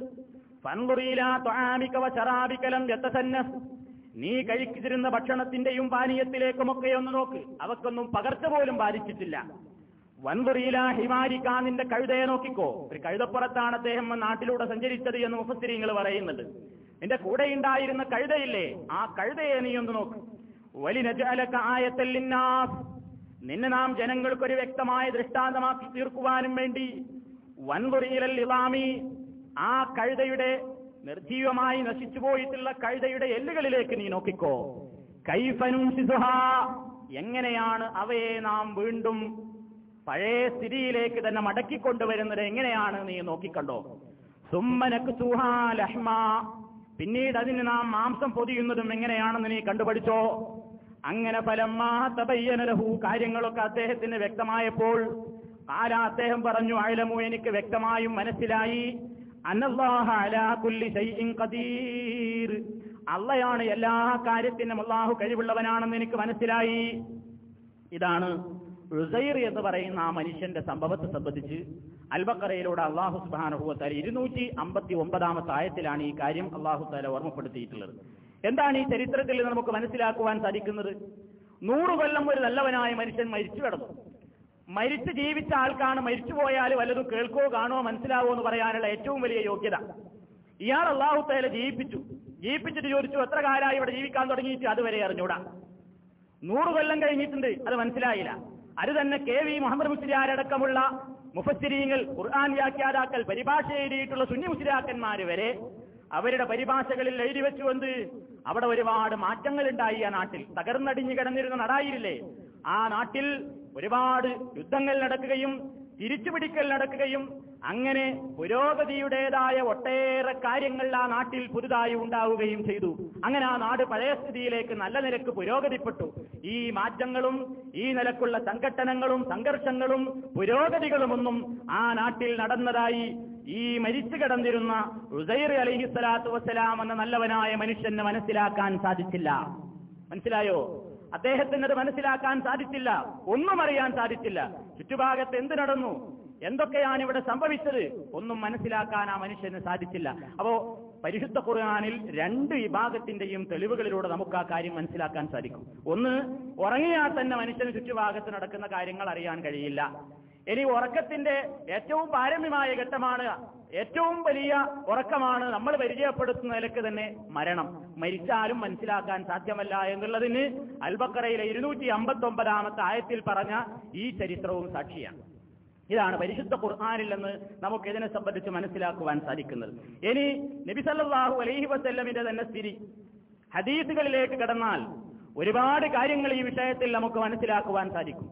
ഫൻളുറീല ത്വാമിക വ വ്യത്തസന്നസ് യത്തസന്നസ്. നീ കഴിച്ചിരുന്ന ഭക്ഷണത്തിന്റെയും പാനീയത്തിലേക്കുമൊക്കെ ഒന്ന് നോക്ക്. അവക്കൊന്നും പകർച്ച പോലും ബാധിച്ചിട്ടില്ല. വൻവറിയില ഹിമാരിക്ക നിന്റെ കഴുതയെ നോക്കിക്കോ. ഒരു കഴുതപ്പുറത്താണ് അദ്ദേഹം നാട്ടിലൂടെ സഞ്ചരിച്ചത് എന്ന് മുഫസ്തിരിങ്ങൾ പറയുന്നുണ്ട് നിന്റെ കൂടെ ഉണ്ടായിരുന്ന കഴുതയില്ലേ? ആ കഴുതയെ നീ ഒന്ന് നോക്ക്. വലിനജാലക്ക ആയത്തല്ലിന്നാസ് നിന്നെ നാം ജനങ്ങൾക്കൊരു വ്യക്തമായ ദൃഷ്ടാന്തമാക്കി തീർക്കുവാനും വേണ്ടി വൻതുറിയിലൽ ഇളാമി ആ കഴുതയുടെ നിർജീവമായി നശിച്ചുപോയിട്ടുള്ള കഴുതയുടെ എല്ലുകളിലേക്ക് നീ നോക്കിക്കോ. കൈഫനും സിസുഹ എങ്ങനെയാണ് അവയെ നാം വീണ്ടും പഴയ സ്ഥിതിയിലേക്ക് തന്നെ മടക്കിക്കൊണ്ടുവരുന്നത്? എങ്ങനെയാണ് നീ നോക്കിക്കണ്ടോ? സുമ്മനക്ക് ലഹ്മ. പിന്നീട് അതിന് നാം മാംസം പൊതിയുന്നതും എങ്ങനെയാണെന്ന് നീ കണ്ടുപഠിച്ചോ? അങ്ങനെ ഫലം തബയ്യനലഹു കാര്യങ്ങളൊക്കെ അദ്ദേഹത്തിന് വ്യക്തമായപ്പോൾ ആരാ അദ്ദേഹം പറഞ്ഞു അയലമു എനിക്ക് വ്യക്തമായും മനസ്സിലായി. അള്ളയാണ് എല്ലാ കാര്യത്തിനും അള്ളാഹു കഴിവുള്ളവനാണെന്ന് എനിക്ക് മനസ്സിലായി. ഇതാണ് റുസൈർ എന്ന് പറയുന്ന ആ മനുഷ്യന്റെ സംഭവത്തെ സംബന്ധിച്ച് അൽബക്കറയിലൂടെ അള്ളാഹു സുബാനുഭവത്താല ഇരുന്നൂറ്റി അമ്പത്തി ഒമ്പതാമത്തെ ആയത്തിലാണ് ഈ കാര്യം അള്ളാഹു താല ഓർമ്മപ്പെടുത്തിയിട്ടുള്ളത്. എന്താണ് ഈ ചരിത്രത്തിൽ നമുക്ക് മനസ്സിലാക്കുവാൻ സാധിക്കുന്നത്? നൂറു കൊല്ലം ഒരു നല്ലവനായ മനുഷ്യൻ മരിച്ചു കിടന്നു. മരിച്ചു ജീവിച്ച ആൾക്കാണ് മരിച്ചു പോയാൽ വല്ലതും കേൾക്കോ കാണോ മനസ്സിലാവോ എന്ന് പറയാനുള്ള ഏറ്റവും വലിയ യോഗ്യത. ഇയാൾ അള്ളാഹുത്തേല താല ജീവിപ്പിച്ചു. ജീവിപ്പിച്ചിട്ട് ചോദിച്ചു എത്ര കാലമായി ഇവിടെ ജീവിക്കാൻ തുടങ്ങിയിട്ട്? അതുവരെ അറിഞ്ഞൂടാ. നൂറ് കൊല്ലം കഴിഞ്ഞിട്ടുണ്ട് അത് മനസ്സിലായില്ല. അത് തന്നെ കെ വി മുഹമ്മദ് മുസ്ലിയാരടക്കമുള്ള മുഫസ്സിരീങ്ങൾ ഖുർആൻ വ്യാഖ്യാതാക്കൾ പരിഭാഷ എഴുതിയിട്ടുള്ള സുന്നി മുസ്ലിയാക്കന്മാർ വരെ അവരുടെ പരിഭാഷകളിൽ എഴുതി വെച്ചുകൊണ്ട് അവിടെ ഒരുപാട് മാറ്റങ്ങൾ ഉണ്ടായി ആ നാട്ടിൽ. തകർന്നടിഞ്ഞു കിടന്നിരുന്ന നടായിരില്ലേ ആ നാട്ടിൽ ഒരുപാട് യുദ്ധങ്ങൾ നടക്കുകയും തിരിച്ചുപിടിക്കൽ നടക്കുകയും അങ്ങനെ പുരോഗതിയുടേതായ ഒട്ടേറെ കാര്യങ്ങൾ ആ നാട്ടിൽ പുതുതായി ഉണ്ടാവുകയും ചെയ്തു. അങ്ങനെ ആ നാട് പഴയ സ്ഥിതിയിലേക്ക് നല്ല നിരക്ക് പുരോഗതിപ്പെട്ടു. ഈ മാറ്റങ്ങളും ഈ നിലക്കുള്ള സംഘട്ടനങ്ങളും സംഘർഷങ്ങളും പുരോഗതികളുമൊന്നും ആ നാട്ടിൽ നടന്നതായി ഈ മരിച്ചു കിടന്നിരുന്ന ഉസൈർ അലഹിസ്വലാത്തു വസ്സലാം എന്ന നല്ലവനായ മനുഷ്യന് മനസ്സിലാക്കാൻ സാധിച്ചില്ല. മനസ്സിലായോ? അദ്ദേഹത്തിന് അത് മനസ്സിലാക്കാൻ സാധിച്ചില്ല. ഒന്നും അറിയാൻ സാധിച്ചില്ല. ചുറ്റുഭാഗത്ത് എന്ത് നടന്നു? എന്തൊക്കെയാണ് ഇവിടെ സംഭവിച്ചത്? ഒന്നും മനസ്സിലാക്കാൻ ആ മനുഷ്യന് സാധിച്ചില്ല. അപ്പോ പരിശുദ്ധ ഖുർആാനിൽ രണ്ട് വിഭാഗത്തിന്റെയും തെളിവുകളിലൂടെ നമുക്ക് ആ കാര്യം മനസ്സിലാക്കാൻ സാധിക്കും. ഒന്ന് ഉറങ്ങിയാൽ തന്നെ മനുഷ്യന് ചുറ്റുഭാഗത്ത് നടക്കുന്ന കാര്യങ്ങൾ അറിയാൻ കഴിയില്ല. ഇനി ഉറക്കത്തിന്റെ ഏറ്റവും പാരമ്യമായ ഘട്ടമാണ് ഏറ്റവും വലിയ ഉറക്കമാണ് നമ്മൾ പരിചയപ്പെടുത്തുന്ന നിലയ്ക്ക് തന്നെ മരണം. മരിച്ചാലും മനസ്സിലാക്കാൻ സാധ്യമല്ല എന്നുള്ളതിന് അൽബക്കറയിലെ ഇരുന്നൂറ്റി അമ്പത്തി ഒമ്പതാമത്തെ ആയത്തിൽ പറഞ്ഞ ഈ ചരിത്രവും സാക്ഷിയാണ്. ഇതാണ് പരിശുദ്ധ ഖുർആാനിൽ നിന്ന് നമുക്ക് ഇതിനെ സംബന്ധിച്ച് മനസ്സിലാക്കുവാൻ സാധിക്കുന്നത്. ഇനി നബിസല്ലാഹു അലൈഹി വസ്ല്ലമിന്റെ തന്നെ സ്ഥിതി. ഹദീസുകളിലേക്ക് കടന്നാൽ ഒരുപാട് കാര്യങ്ങൾ ഈ വിഷയത്തിൽ നമുക്ക് മനസ്സിലാക്കുവാൻ സാധിക്കും.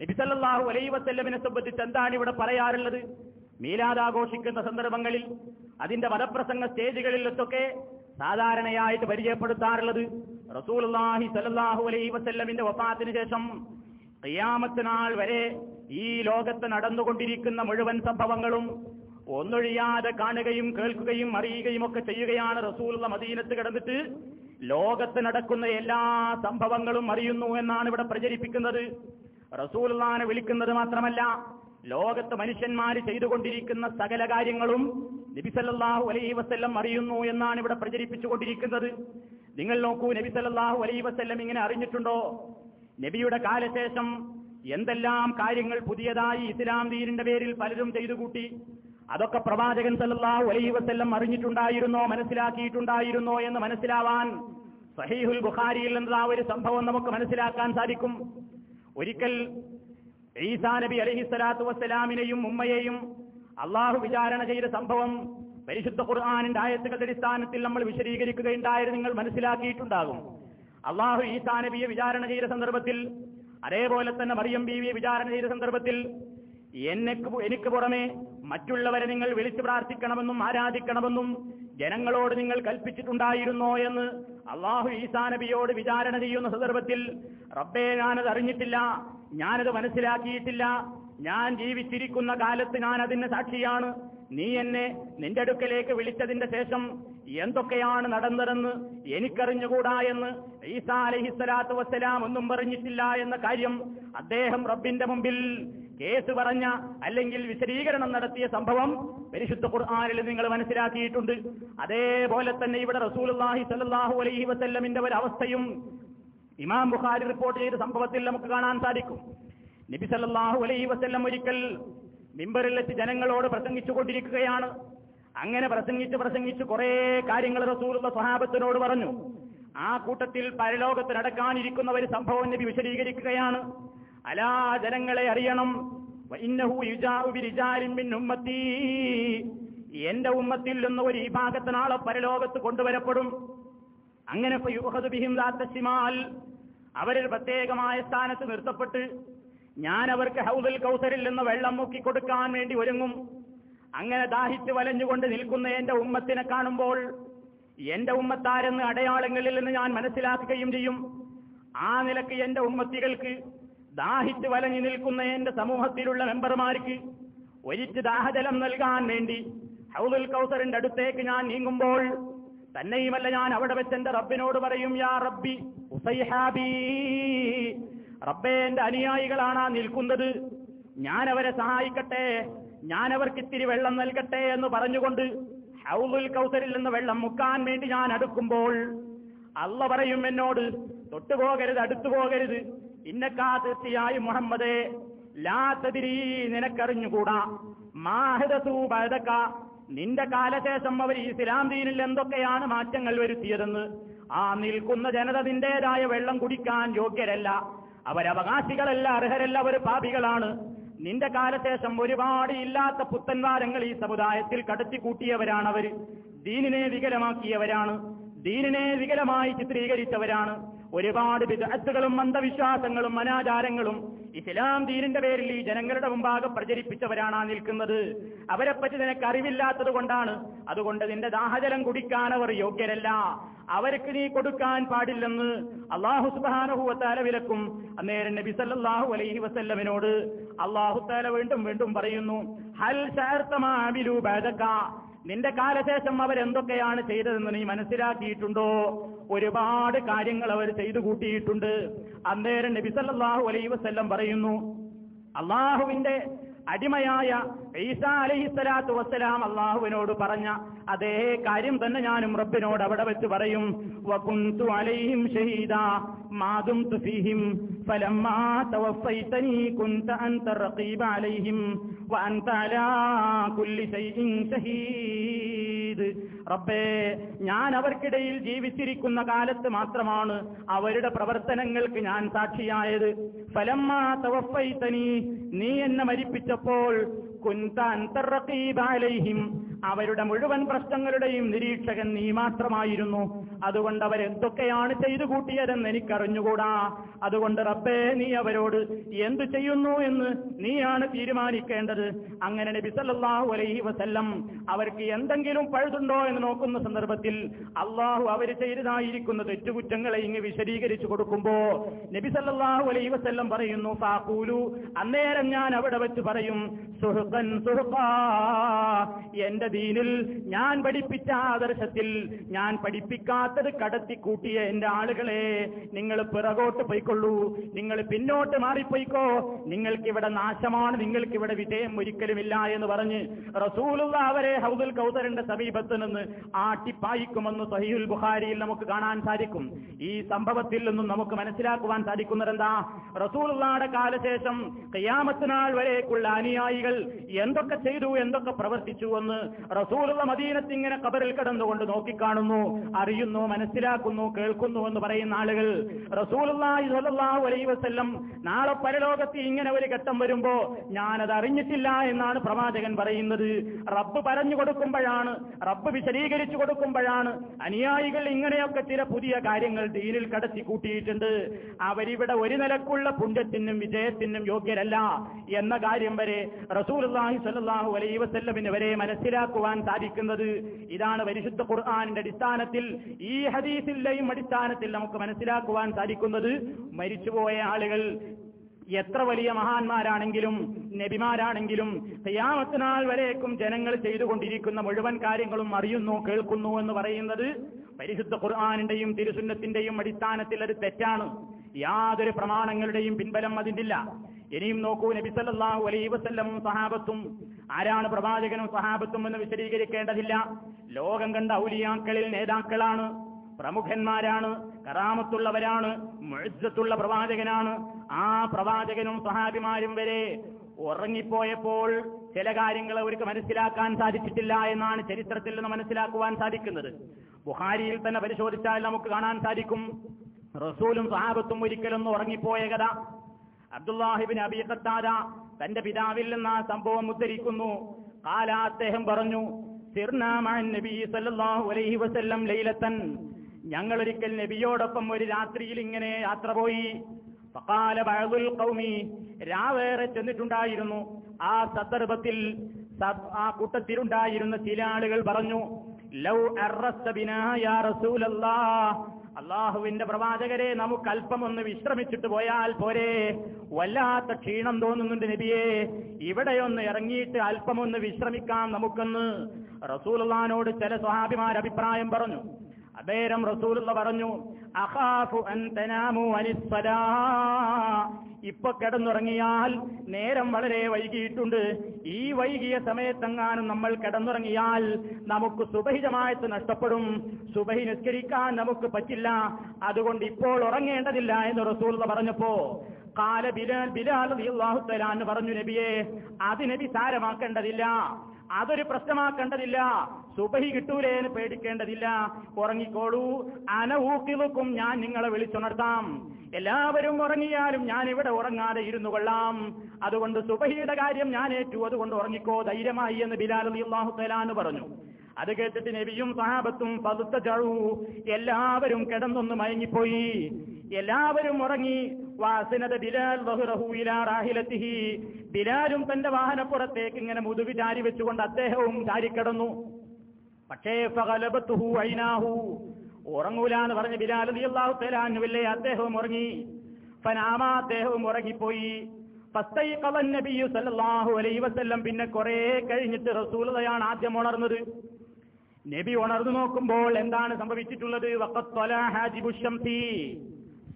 നബിസല്ലാഹു അലൈഹി വസല്ലമിനെ സംബന്ധിച്ച് എന്താണ് ഇവിടെ പറയാറുള്ളത്? മീലാദ് ആഘോഷിക്കുന്ന സന്ദർഭങ്ങളിൽ അതിന്റെ വധപ്രസംഗ സ്റ്റേജുകളിലൊക്കെ സാധാരണയായിട്ട് പരിചയപ്പെടുത്താറുള്ളത് റസൂലുള്ളാഹി സല്ലല്ലാഹു അലൈ വസല്ലമിന്റെ വഫാത്തിന് ശേഷം കയ്യാമത്തിനാൾ നാൾ വരെ ഈ ലോകത്ത് നടന്നുകൊണ്ടിരിക്കുന്ന മുഴുവൻ സംഭവങ്ങളും ഒന്നൊഴിയാതെ കാണുകയും കേൾക്കുകയും അറിയുകയും ഒക്കെ ചെയ്യുകയാണ് റസൂലുള്ള മദീനത്ത് കിടന്നിട്ട് ലോകത്ത് നടക്കുന്ന എല്ലാ സംഭവങ്ങളും അറിയുന്നു എന്നാണ് ഇവിടെ പ്രചരിപ്പിക്കുന്നത്. റസൂലുള്ളാനെ വിളിക്കുന്നത് മാത്രമല്ല ലോകത്ത് മനുഷ്യന്മാർ ചെയ്തുകൊണ്ടിരിക്കുന്ന സകല കാര്യങ്ങളും നബിസല്ലാഹു അലൈ വസ്ല്ലം അറിയുന്നു എന്നാണ് ഇവിടെ പ്രചരിപ്പിച്ചുകൊണ്ടിരിക്കുന്നത്. നിങ്ങൾ നോക്കൂ നബി സല്ലല്ലാഹു അലൈഹി വസല്ലം ഇങ്ങനെ അറിഞ്ഞിട്ടുണ്ടോ? നബിയുടെ കാലശേഷം എന്തെല്ലാം കാര്യങ്ങൾ പുതിയതായി ഇസ്ലാം ദീനിന്റെ പേരിൽ പലരും ചെയ്തു കൂട്ടി അതൊക്കെ പ്രവാചകൻ സല്ലാഹു അലൈ വസ്ല്ലം അറിഞ്ഞിട്ടുണ്ടായിരുന്നോ മനസ്സിലാക്കിയിട്ടുണ്ടായിരുന്നോ എന്ന് മനസ്സിലാവാൻ സഹീഹുൽ ബുഖാരിയിൽ നിന്നുള്ള ആ ഒരു സംഭവം നമുക്ക് മനസ്സിലാക്കാൻ സാധിക്കും. ഒരിക്കൽ ഈസാ നബി അലഹിസ്വലാത്തു വസ്സലാമിനെയും ഉമ്മയെയും അള്ളാഹു വിചാരണ ചെയ്ത സംഭവം പരിശുദ്ധ ഖുർആാനിന്റെ ആയത്തുകളുടെ അടിസ്ഥാനത്തിൽ നമ്മൾ വിശദീകരിക്കുകയുണ്ടായത് നിങ്ങൾ മനസ്സിലാക്കിയിട്ടുണ്ടാകും. അള്ളാഹു ഈസാ നബിയെ വിചാരണ ചെയ്ത സന്ദർഭത്തിൽ അതേപോലെ തന്നെ മറിയം ബീവിയെ വിചാരണ ചെയ്ത സന്ദർഭത്തിൽ എന്നെക്ക് എനിക്ക് പുറമെ മറ്റുള്ളവരെ നിങ്ങൾ വിളിച്ചു പ്രാർത്ഥിക്കണമെന്നും ആരാധിക്കണമെന്നും ജനങ്ങളോട് നിങ്ങൾ കൽപ്പിച്ചിട്ടുണ്ടായിരുന്നോ എന്ന് അള്ളാഹു ഈസാ നബിയോട് വിചാരണ ചെയ്യുന്ന സന്ദർഭത്തിൽ റബ്ബേ ഞാനത് അറിഞ്ഞിട്ടില്ല ഞാനത് മനസ്സിലാക്കിയിട്ടില്ല ഞാൻ ജീവിച്ചിരിക്കുന്ന കാലത്ത് ഞാൻ അതിന് സാക്ഷിയാണ്. നീ എന്നെ നിന്റെ അടുക്കലേക്ക് വിളിച്ചതിന്റെ ശേഷം എന്തൊക്കെയാണ് നടന്നതെന്ന് എനിക്കറിഞ്ഞുകൂടാ എന്ന് ഈസാ അലഹിസ്സലാത്തു വസ്സലാം ഒന്നും പറഞ്ഞിട്ടില്ല എന്ന കാര്യം അദ്ദേഹം റബ്ബിന്റെ മുമ്പിൽ കേസ് പറഞ്ഞ അല്ലെങ്കിൽ വിശദീകരണം നടത്തിയ സംഭവം പരിശുദ്ധ ഖുർആാനിൽ നിങ്ങൾ മനസ്സിലാക്കിയിട്ടുണ്ട്. അതേപോലെ തന്നെ ഇവിടെ റസൂലുള്ളാഹി സ്വല്ലല്ലാഹു അലൈഹി വസല്ലമിന്റെ ഒരു അവസ്ഥയും ഇമാം ബുഖാരി റിപ്പോർട്ട് ചെയ്ത സംഭവത്തിൽ നമുക്ക് കാണാൻ സാധിക്കും. നബി സല്ലാഹു അലൈഹി വസല്ലം ഒരിക്കൽ മിമ്പറിൽ എത്തി ജനങ്ങളോട് പ്രസംഗിച്ചു കൊണ്ടിരിക്കുകയാണ്. അങ്ങനെ പ്രസംഗിച്ച് പ്രസംഗിച്ച് കുറെ കാര്യങ്ങൾ റസൂലുള്ള സ്വഹാബത്തിനോട് പറഞ്ഞു. ആ കൂട്ടത്തിൽ പരലോകത്ത് നടക്കാനിരിക്കുന്ന ഒരു സംഭവം നബി വിശദീകരിക്കുകയാണ്. അലാ ജനങ്ങളെ അറിയണം. എന്റെ ഉമ്മത്തിൽ നിന്ന് ഒരു ഈ ഭാഗത്ത് നാളെ പരലോകത്ത് കൊണ്ടുവരപ്പെടും. അങ്ങനെ അവരിൽ പ്രത്യേകമായ സ്ഥാനത്ത് നിർത്തപ്പെട്ട് ഞാൻ അവർക്ക് ഹൗദൽ കൗസരിൽ നിന്ന് വെള്ളം മുക്കി കൊടുക്കാൻ വേണ്ടി ഒരുങ്ങും. അങ്ങനെ ദാഹിച്ച് വലഞ്ഞുകൊണ്ട് നിൽക്കുന്ന എന്റെ ഉമ്മത്തിനെ കാണുമ്പോൾ എന്റെ ഉമ്മത്താരെന്ന് അടയാളങ്ങളിൽ നിന്ന് ഞാൻ മനസ്സിലാക്കുകയും ചെയ്യും. ആ നിലയ്ക്ക് എന്റെ ഉമ്മത്തികൾക്ക് ദാഹിച്ച് വലഞ്ഞു നിൽക്കുന്ന എന്റെ സമൂഹത്തിലുള്ള മെമ്പർമാർക്ക് ഒരിച്ച് ദാഹജലം നൽകാൻ വേണ്ടി ഹൗദുൽ കൗസറിന്റെ അടുത്തേക്ക് ഞാൻ നീങ്ങുമ്പോൾ തന്നെയുമല്ല ഞാൻ അവിടെ വെച്ച് എന്റെ റബ്ബിനോട് പറയും യാ റബ്ബി ഉസൈഹാബി റബ്ബേ എന്റെ അനുയായികളാണ് നിൽക്കുന്നത്. ഞാൻ അവരെ സഹായിക്കട്ടെ ഞാൻ അവർക്ക് ഇത്തിരി വെള്ളം നൽകട്ടെ എന്ന് പറഞ്ഞുകൊണ്ട് ഹൗലുൽ കൗസറിൽ നിന്ന് വെള്ളം മുക്കാൻ വേണ്ടി ഞാൻ അടുക്കുമ്പോൾ അല്ല പറയും എന്നോട് തൊട്ടുപോകരുത് അടുത്തു പോകരുത് ഇന്നക്കാ തീർച്ചയായും മുഹമ്മദേ ലാത്തതിരി നിനക്കറിഞ്ഞുകൂടാ. മാഹിദസൂബതക്ക നിന്റെ കാലശേഷം അവർ ഇസ്ലാം ദീനിൽ എന്തൊക്കെയാണ് മാറ്റങ്ങൾ വരുത്തിയതെന്ന്? ആ നിൽക്കുന്ന ജനത നിന്റേതായ വെള്ളം കുടിക്കാൻ യോഗ്യരല്ല. അവരവകാശികളല്ല അർഹരല്ല അവർ പാപികളാണ്. നിന്റെ കാലശേഷം ഒരുപാട് ഇല്ലാത്ത പുത്തൻവാരങ്ങൾ ഈ സമുദായത്തിൽ കടത്തിക്കൂട്ടിയവരാണവർ ദീനിനെ വികലമാക്കിയവരാണ്. ദീനിനെ വികലമായി ചിത്രീകരിച്ചവരാണ്. ഒരുപാട് വിദഗ്ധകളും അന്ധവിശ്വാസങ്ങളും അനാചാരങ്ങളും ഇസ്ലാം ദീനിന്റെ പേരിൽ ഈ ജനങ്ങളുടെ മുമ്പാകെ പ്രചരിപ്പിച്ചവരാണ് നിൽക്കുന്നത്. അവരെപ്പറ്റി നിനക്ക് അറിവില്ലാത്തത് കൊണ്ടാണ്. അതുകൊണ്ട് നിന്റെ ദാഹജലം കുടിക്കാൻ അവർ യോഗ്യരല്ല. അവർക്ക് നീ കൊടുക്കാൻ പാടില്ലെന്ന് അള്ളാഹു സുബാനഹുവത്താല വിലക്കും. അന്നേരം നബി സല്ലാഹു അലൈഹി വസല്ലമിനോട് അള്ളാഹു താല വീണ്ടും വീണ്ടും പറയുന്നു ഹൽ നിന്റെ കാലശേഷം അവരെന്തൊക്കെയാണ് ചെയ്തതെന്ന് നീ മനസ്സിലാക്കിയിട്ടുണ്ടോ? ഒരുപാട് കാര്യങ്ങൾ അവർ ചെയ്തു കൂട്ടിയിട്ടുണ്ട്. അന്നേരം നബി സല്ലല്ലാഹു അലൈഹി വസല്ലം പറയുന്നു അള്ളാഹുവിന്റെ അടിമയായ ഈസാ അലഹിസ്സലാത്തു വസ്സലാം അള്ളാഹുവിനോട് പറഞ്ഞ അതേ കാര്യം തന്നെ ഞാനും റബ്ബിനോട് അവിടെ വെച്ച് പറയും. വകുന്തു അലൈഹിം റബ്ബേ ഞാൻ അവർക്കിടയിൽ ജീവിച്ചിരിക്കുന്ന കാലത്ത് മാത്രമാണ് അവരുടെ പ്രവർത്തനങ്ങൾക്ക് ഞാൻ സാക്ഷിയായത്. ഫലമ്മാ തവഫൈത്തനി നീ എന്നെ മരിപ്പിച്ചപ്പോൾ കുന്ത അന്തർറീബാലൈഹിം അവരുടെ മുഴുവൻ പ്രശ്നങ്ങളുടെയും നിരീക്ഷകൻ നീ മാത്രമായിരുന്നു. അതുകൊണ്ട് അവരെന്തൊക്കെയാണ് ചെയ്തു കൂട്ടിയതെന്ന് എനിക്കറിഞ്ഞുകൂടാ. അതുകൊണ്ട് റബ്ബേ നീ അവരോട് എന്തു ചെയ്യുന്നു എന്ന് നീയാണ് തീരുമാനിക്കേണ്ടത്? അങ്ങനെ നബി സല്ലല്ലാഹു അലൈഹി വസല്ലം അവർക്ക് എന്തെങ്കിലും പഴുതുണ്ടോ എന്ന് നോക്കുന്ന സന്ദർഭത്തിൽ അള്ളാഹു അവർ ചെയ്തതായിരിക്കുന്ന തെറ്റുകുറ്റങ്ങളെ ഇങ്ങ് വിശദീകരിച്ചു കൊടുക്കുമ്പോ നബി സല്ലല്ലാഹു അലൈഹി വസല്ലം പറയുന്നു ഫാഖൂലു അന്നേരം ഞാൻ അവിടെ വെച്ച് പറയും സുഹൃത്തൻ സുഹൃത്താ എന്റെ ദീനിൽ ഞാൻ പഠിപ്പിച്ച ആദർശത്തിൽ ഞാൻ പഠിപ്പിക്കാത്തത് കടത്തിക്കൂട്ടിയ എന്റെ ആളുകളെ നിങ്ങൾ പിറകോട്ട് പോയിക്കൊള്ളൂ. നിങ്ങൾ പിന്നോട്ട് മാറിപ്പോയിക്കോ. നിങ്ങൾക്കിവിടെ നാശമാണ് നിങ്ങൾക്കിവിടെ വിജയം ഒരിക്കലുമില്ല എന്ന് പറഞ്ഞ് റസൂലുള്ള അവരെ ഹൗദുൽ കൗസറിന്റെ സമീപത്ത് നിന്ന് ആട്ടിപ്പായിക്കുമെന്ന് സഹീൽ ബുഖാരിയിൽ നമുക്ക് കാണാൻ സാധിക്കും. ഈ സംഭവത്തിൽ നിന്നും നമുക്ക് മനസ്സിലാക്കുവാൻ സാധിക്കുന്നത് എന്താ റസൂലുള്ളാടെ കാലശേഷം കയ്യാമത്തിനാൾ വരേക്കുള്ള അനുയായികൾ എന്തൊക്കെ ചെയ്തു എന്തൊക്കെ പ്രവർത്തിച്ചു എന്ന് റസൂലുള്ള മദീനത്ത് ഇങ്ങനെ കബറിൽ കിടന്നുകൊണ്ട് നോക്കിക്കാണുന്നു അറിയുന്നു മനസ്സിലാക്കുന്നു കേൾക്കുന്നു എന്ന് പറയുന്ന ആളുകൾ റസൂലുള്ളാഹി സ്വല്ലല്ലാഹു അലൈഹി വസല്ലം നാളെ പരലോകത്ത് ഇങ്ങനെ ഒരു ഘട്ടം വരുമ്പോ ഞാനത് അറിഞ്ഞിട്ടില്ല എന്നാണ് പ്രവാചകൻ പറയുന്നത്. റബ്ബ് പറഞ്ഞു കൊടുക്കുമ്പോഴാണ് റബ്ബ് വിശദീകരിച്ചു കൊടുക്കുമ്പോഴാണ് അനുയായികൾ ഇങ്ങനെയൊക്കെ ചില പുതിയ കാര്യങ്ങൾ ദീനിൽ കടത്തി കൂട്ടിയിട്ടുണ്ട്. അവരിവിടെ ഒരു നിലക്കുള്ള പുണ്യത്തിനും വിജയത്തിനും യോഗ്യരല്ല എന്ന കാര്യം വരെ റസൂലുള്ളാഹി സ്വല്ലല്ലാഹു അലൈഹി വസല്ലമിന് വരെ മനസ്സിലാക്കുവാൻ സാധിക്കുന്നത് ഇതാണ് പരിശുദ്ധ ഖുർആാനിന്റെ അടിസ്ഥാനത്തിൽ. ഈ ഹദീസിന്റെയും അടിസ്ഥാനത്തിൽ നമുക്ക് മനസ്സിലാക്കുവാൻ സാധിക്കുന്നത് മരിച്ചുപോയ ആളുകൾ എത്ര വലിയ മഹാന്മാരാണെങ്കിലും നബിമാരാണെങ്കിലും തയ്യാമത്തിനാൾ വരേക്കും ജനങ്ങൾ ചെയ്തുകൊണ്ടിരിക്കുന്ന മുഴുവൻ കാര്യങ്ങളും അറിയുന്നു കേൾക്കുന്നു എന്ന് പറയുന്നത് പരിശുദ്ധ ഖുർആാനിന്റെയും തിരുസുന്നത്തിന്റെയും അടിസ്ഥാനത്തിൽ അത് തെറ്റാണ്. യാതൊരു പ്രമാണങ്ങളുടെയും പിൻബലം അതിനില്ല. ഇനിയും നോക്കൂ നബി സല്ലല്ലാഹു അലൈഹി വസല്ലമും സഹാബത്തും ആരാണ് പ്രവാചകനും സഹാബത്തും എന്ന് വിശദീകരിക്കേണ്ടതില്ല. ലോകം കണ്ട ഔലിയാക്കളിൽ നേതാക്കളാണ് പ്രമുഖന്മാരാണ് കറാമത്തുള്ളവരാണ് മുഴുത്തുള്ള പ്രവാചകനാണ്. ആ പ്രവാചകനും സഹാബിമാരും വരെ ഉറങ്ങിപ്പോയപ്പോൾ ചില കാര്യങ്ങൾ അവർക്ക് മനസ്സിലാക്കാൻ സാധിച്ചിട്ടില്ല എന്നാണ് ചരിത്രത്തിൽ നിന്ന് മനസ്സിലാക്കുവാൻ സാധിക്കുന്നത്. ബുഹാരിയിൽ തന്നെ പരിശോധിച്ചാൽ നമുക്ക് കാണാൻ സാധിക്കും. റസൂലും സഹാബത്തും ഒരിക്കലൊന്നും ഉറങ്ങിപ്പോയ കഥ. അബ്ദുല്ലാഹിബിൻ അബി ഖത്താദ തന്റെ പിതാവിൽ നിന്ന് ആ സംഭവം ഉദ്ധരിക്കുന്നു. കാല അദ്ദേഹം പറഞ്ഞു വസല്ലം ലൈലത്തൻ. ഞങ്ങൾ ഒരിക്കൽ നബിയോടൊപ്പം ഒരു രാത്രിയിൽ ഇങ്ങനെ യാത്ര പോയി. ഖൗമി രാവേറെ ചെന്നിട്ടുണ്ടായിരുന്നു. ആ സന്ദർഭത്തിൽ ആ കൂട്ടത്തിലുണ്ടായിരുന്ന ചില ആളുകൾ പറഞ്ഞു ലൗ യാ റസൂലല്ലാഹ്. അള്ളാഹുവിന്റെ പ്രവാചകരെ നമുക്ക് അല്പം ഒന്ന് വിശ്രമിച്ചിട്ട് പോയാൽ പോരെ. വല്ലാത്ത ക്ഷീണം തോന്നുന്നുണ്ട് നബിയെ. ഇവിടെയൊന്ന് ഇറങ്ങിയിട്ട് അല്പമൊന്ന് വിശ്രമിക്കാം നമുക്കൊന്ന്. റസൂലുള്ളാനോട് ചില സ്വഹാബിമാർ അഭിപ്രായം പറഞ്ഞു. അബേരം റസൂലുള്ള പറഞ്ഞു അഹാഫു ഇപ്പൊ കിടന്നുറങ്ങിയാൽ നേരം വളരെ വൈകിയിട്ടുണ്ട്. ഈ വൈകിയ സമയത്തെങ്ങാനും നമ്മൾ കിടന്നുറങ്ങിയാൽ നമുക്ക് സുബഹിതമായിട്ട് നഷ്ടപ്പെടും. സുബഹി നിസ്കരിക്കാൻ നമുക്ക് പറ്റില്ല. അതുകൊണ്ട് ഇപ്പോൾ ഉറങ്ങേണ്ടതില്ല എന്ന് റസൂൽ പറഞ്ഞപ്പോ കാല ബിലാൽ ബിലാൽ പറഞ്ഞു നബിയെ അത് നബി അതൊരു പ്രശ്നമാക്കേണ്ടതില്ല. സുബഹി കിട്ടൂലേന്ന് പേടിക്കേണ്ടതില്ല. ഉറങ്ങിക്കോളൂ. അനവൂക്കിവക്കും ഞാൻ നിങ്ങളെ വിളിച്ചുണർത്താം. എല്ലാവരും ഉറങ്ങിയാലും ഞാൻ ഇവിടെ ഉറങ്ങാതെ ഇരുന്നു കൊള്ളാം. അതുകൊണ്ട് സുബഹിയുടെ കാര്യം ഞാൻ ഏറ്റു അതുകൊണ്ട് ഉറങ്ങിക്കോ ധൈര്യമായി എന്ന് ബിലാൽ അള്ളാഹു തലാന്ന് പറഞ്ഞു. അത് കേട്ടിട്ട് നബിയും സഹാബത്തും പതുത്ത ചഴു എല്ലാവരും കിടന്നൊന്ന് മയങ്ങിപ്പോയി. എല്ലാവരും ഉറങ്ങി. വാസനത ബിലാൽ ബിലാലും തന്റെ വാഹനപ്പുറത്തേക്ക് ഇങ്ങനെ മുതുകി ചാരി വെച്ചുകൊണ്ട് അദ്ദേഹവും ചാരിക്കിടന്നു. പക്ഷേ ഉറങ്ങൂലാന്ന് ഐനാഹു ഉറങ്ങൂല എന്ന് പറഞ്ഞ ബിലാൽ അള്ളാഹു തലാനുവില്ലേ അദ്ദേഹവും ഉറങ്ങി. ഫനാമ അദ്ദേഹവും ഉറങ്ങിപ്പോയി. നബിയു സല്ലല്ലാഹു അലൈഹി വസല്ലം പിന്നെ കുറെ കഴിഞ്ഞിട്ട് റസൂലതയാണ് ആദ്യം ഉണർന്നത്. നബി ഉണർന്നു നോക്കുമ്പോൾ എന്താണ് സംഭവിച്ചിട്ടുള്ളത്?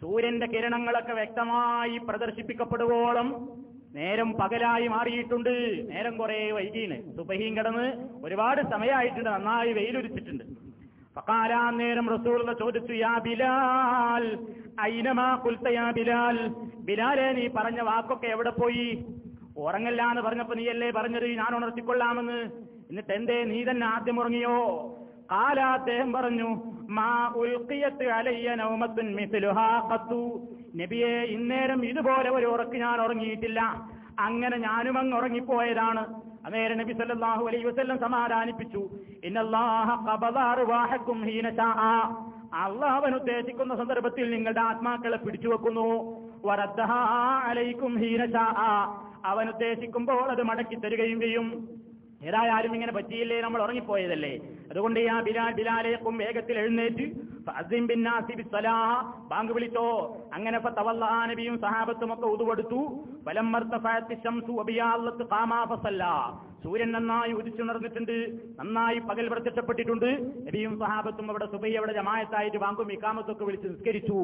സൂര്യന്റെ കിരണങ്ങളൊക്കെ വ്യക്തമായി പ്രദർശിപ്പിക്കപ്പെടുവോളം നേരം പകലായി മാറിയിട്ടുണ്ട്. നേരം കുറെ വൈകീന്. സുബഹിയും കിടന്ന് ഒരുപാട് സമയമായിട്ടുണ്ട്. നന്നായി വെയിലുരിച്ചിട്ടുണ്ട്. ഫക്കാലാം നേരം റസൂലുള്ള ചോദിച്ചു യാ ബിലാൽ ഐനമാ കുൽത്ത യാ ബിലാൽ? ബിലാലെ നീ പറഞ്ഞ വാക്കൊക്കെ എവിടെ പോയി? ഉറങ്ങല്ല എന്ന് പറഞ്ഞപ്പോ നീയല്ലേ പറഞ്ഞത്? ഞാൻ ഉണർത്തിക്കൊള്ളാമെന്ന്. എന്നിട്ട് എന്തേ നീ തന്നെ ആദ്യം ഉറങ്ങിയോ? കാല അദ്ദേഹം പറഞ്ഞു മാ ഉൽക്കിയത്ത് അലയ്യ നൗമത്തുൻ മിസിലുഹാ ഖത്തു. നബിയെ ഇന്നേരം ഇതുപോലെ ഒരു ഉറക്ക് ഞാൻ ഉറങ്ങിയിട്ടില്ല. അങ്ങനെ ഞാനും അങ്ങ് ഉറങ്ങിപ്പോയതാണ്. അന്നേരം നബി സല്ലല്ലാഹു അലൈഹി വസല്ലം സമാധാനിപ്പിച്ചു. ഇന്നല്ലാഹ ഖബദ അർവാഹക്കും ഹീന ശാഅ. അള്ളാഹ് അവൻ ഉദ്ദേശിക്കുന്ന സന്ദർഭത്തിൽ നിങ്ങളുടെ ആത്മാക്കളെ പിടിച്ചു വെക്കുന്നു വറദ്ദഹാ അലൈക്കും ഹീന ശാഅ. അവൻ ഉദ്ദേശിക്കുമ്പോൾ അത് മടക്കി തരികയും ചെയ്യും. ഏതായാലും ഇങ്ങനെ പറ്റിയില്ലേ? നമ്മൾ ഉറങ്ങിപ്പോയതല്ലേ? അതുകൊണ്ട് ആ ബിലാൽ ബിലാലേക്കും വേഗത്തിൽ എഴുന്നേറ്റ്. ബാങ്ക് വിളിച്ചോ. അങ്ങനെ നബിയും സഹാബത്തും ഒക്കെ ഉതുവെടുത്തു. സൂര്യൻ നന്നായി ഉദിച്ചു നടന്നിട്ടുണ്ട് നന്നായി പകൽ പ്രത്യക്ഷപ്പെട്ടിട്ടുണ്ട്. നബിയും സഹാബത്തും അവിടെ സുബൈ അവിടെ ജമായത്തായിട്ട് ബാങ്കും ഇക്കാമത്തൊക്കെ വിളിച്ച് നിസ്കരിച്ചു.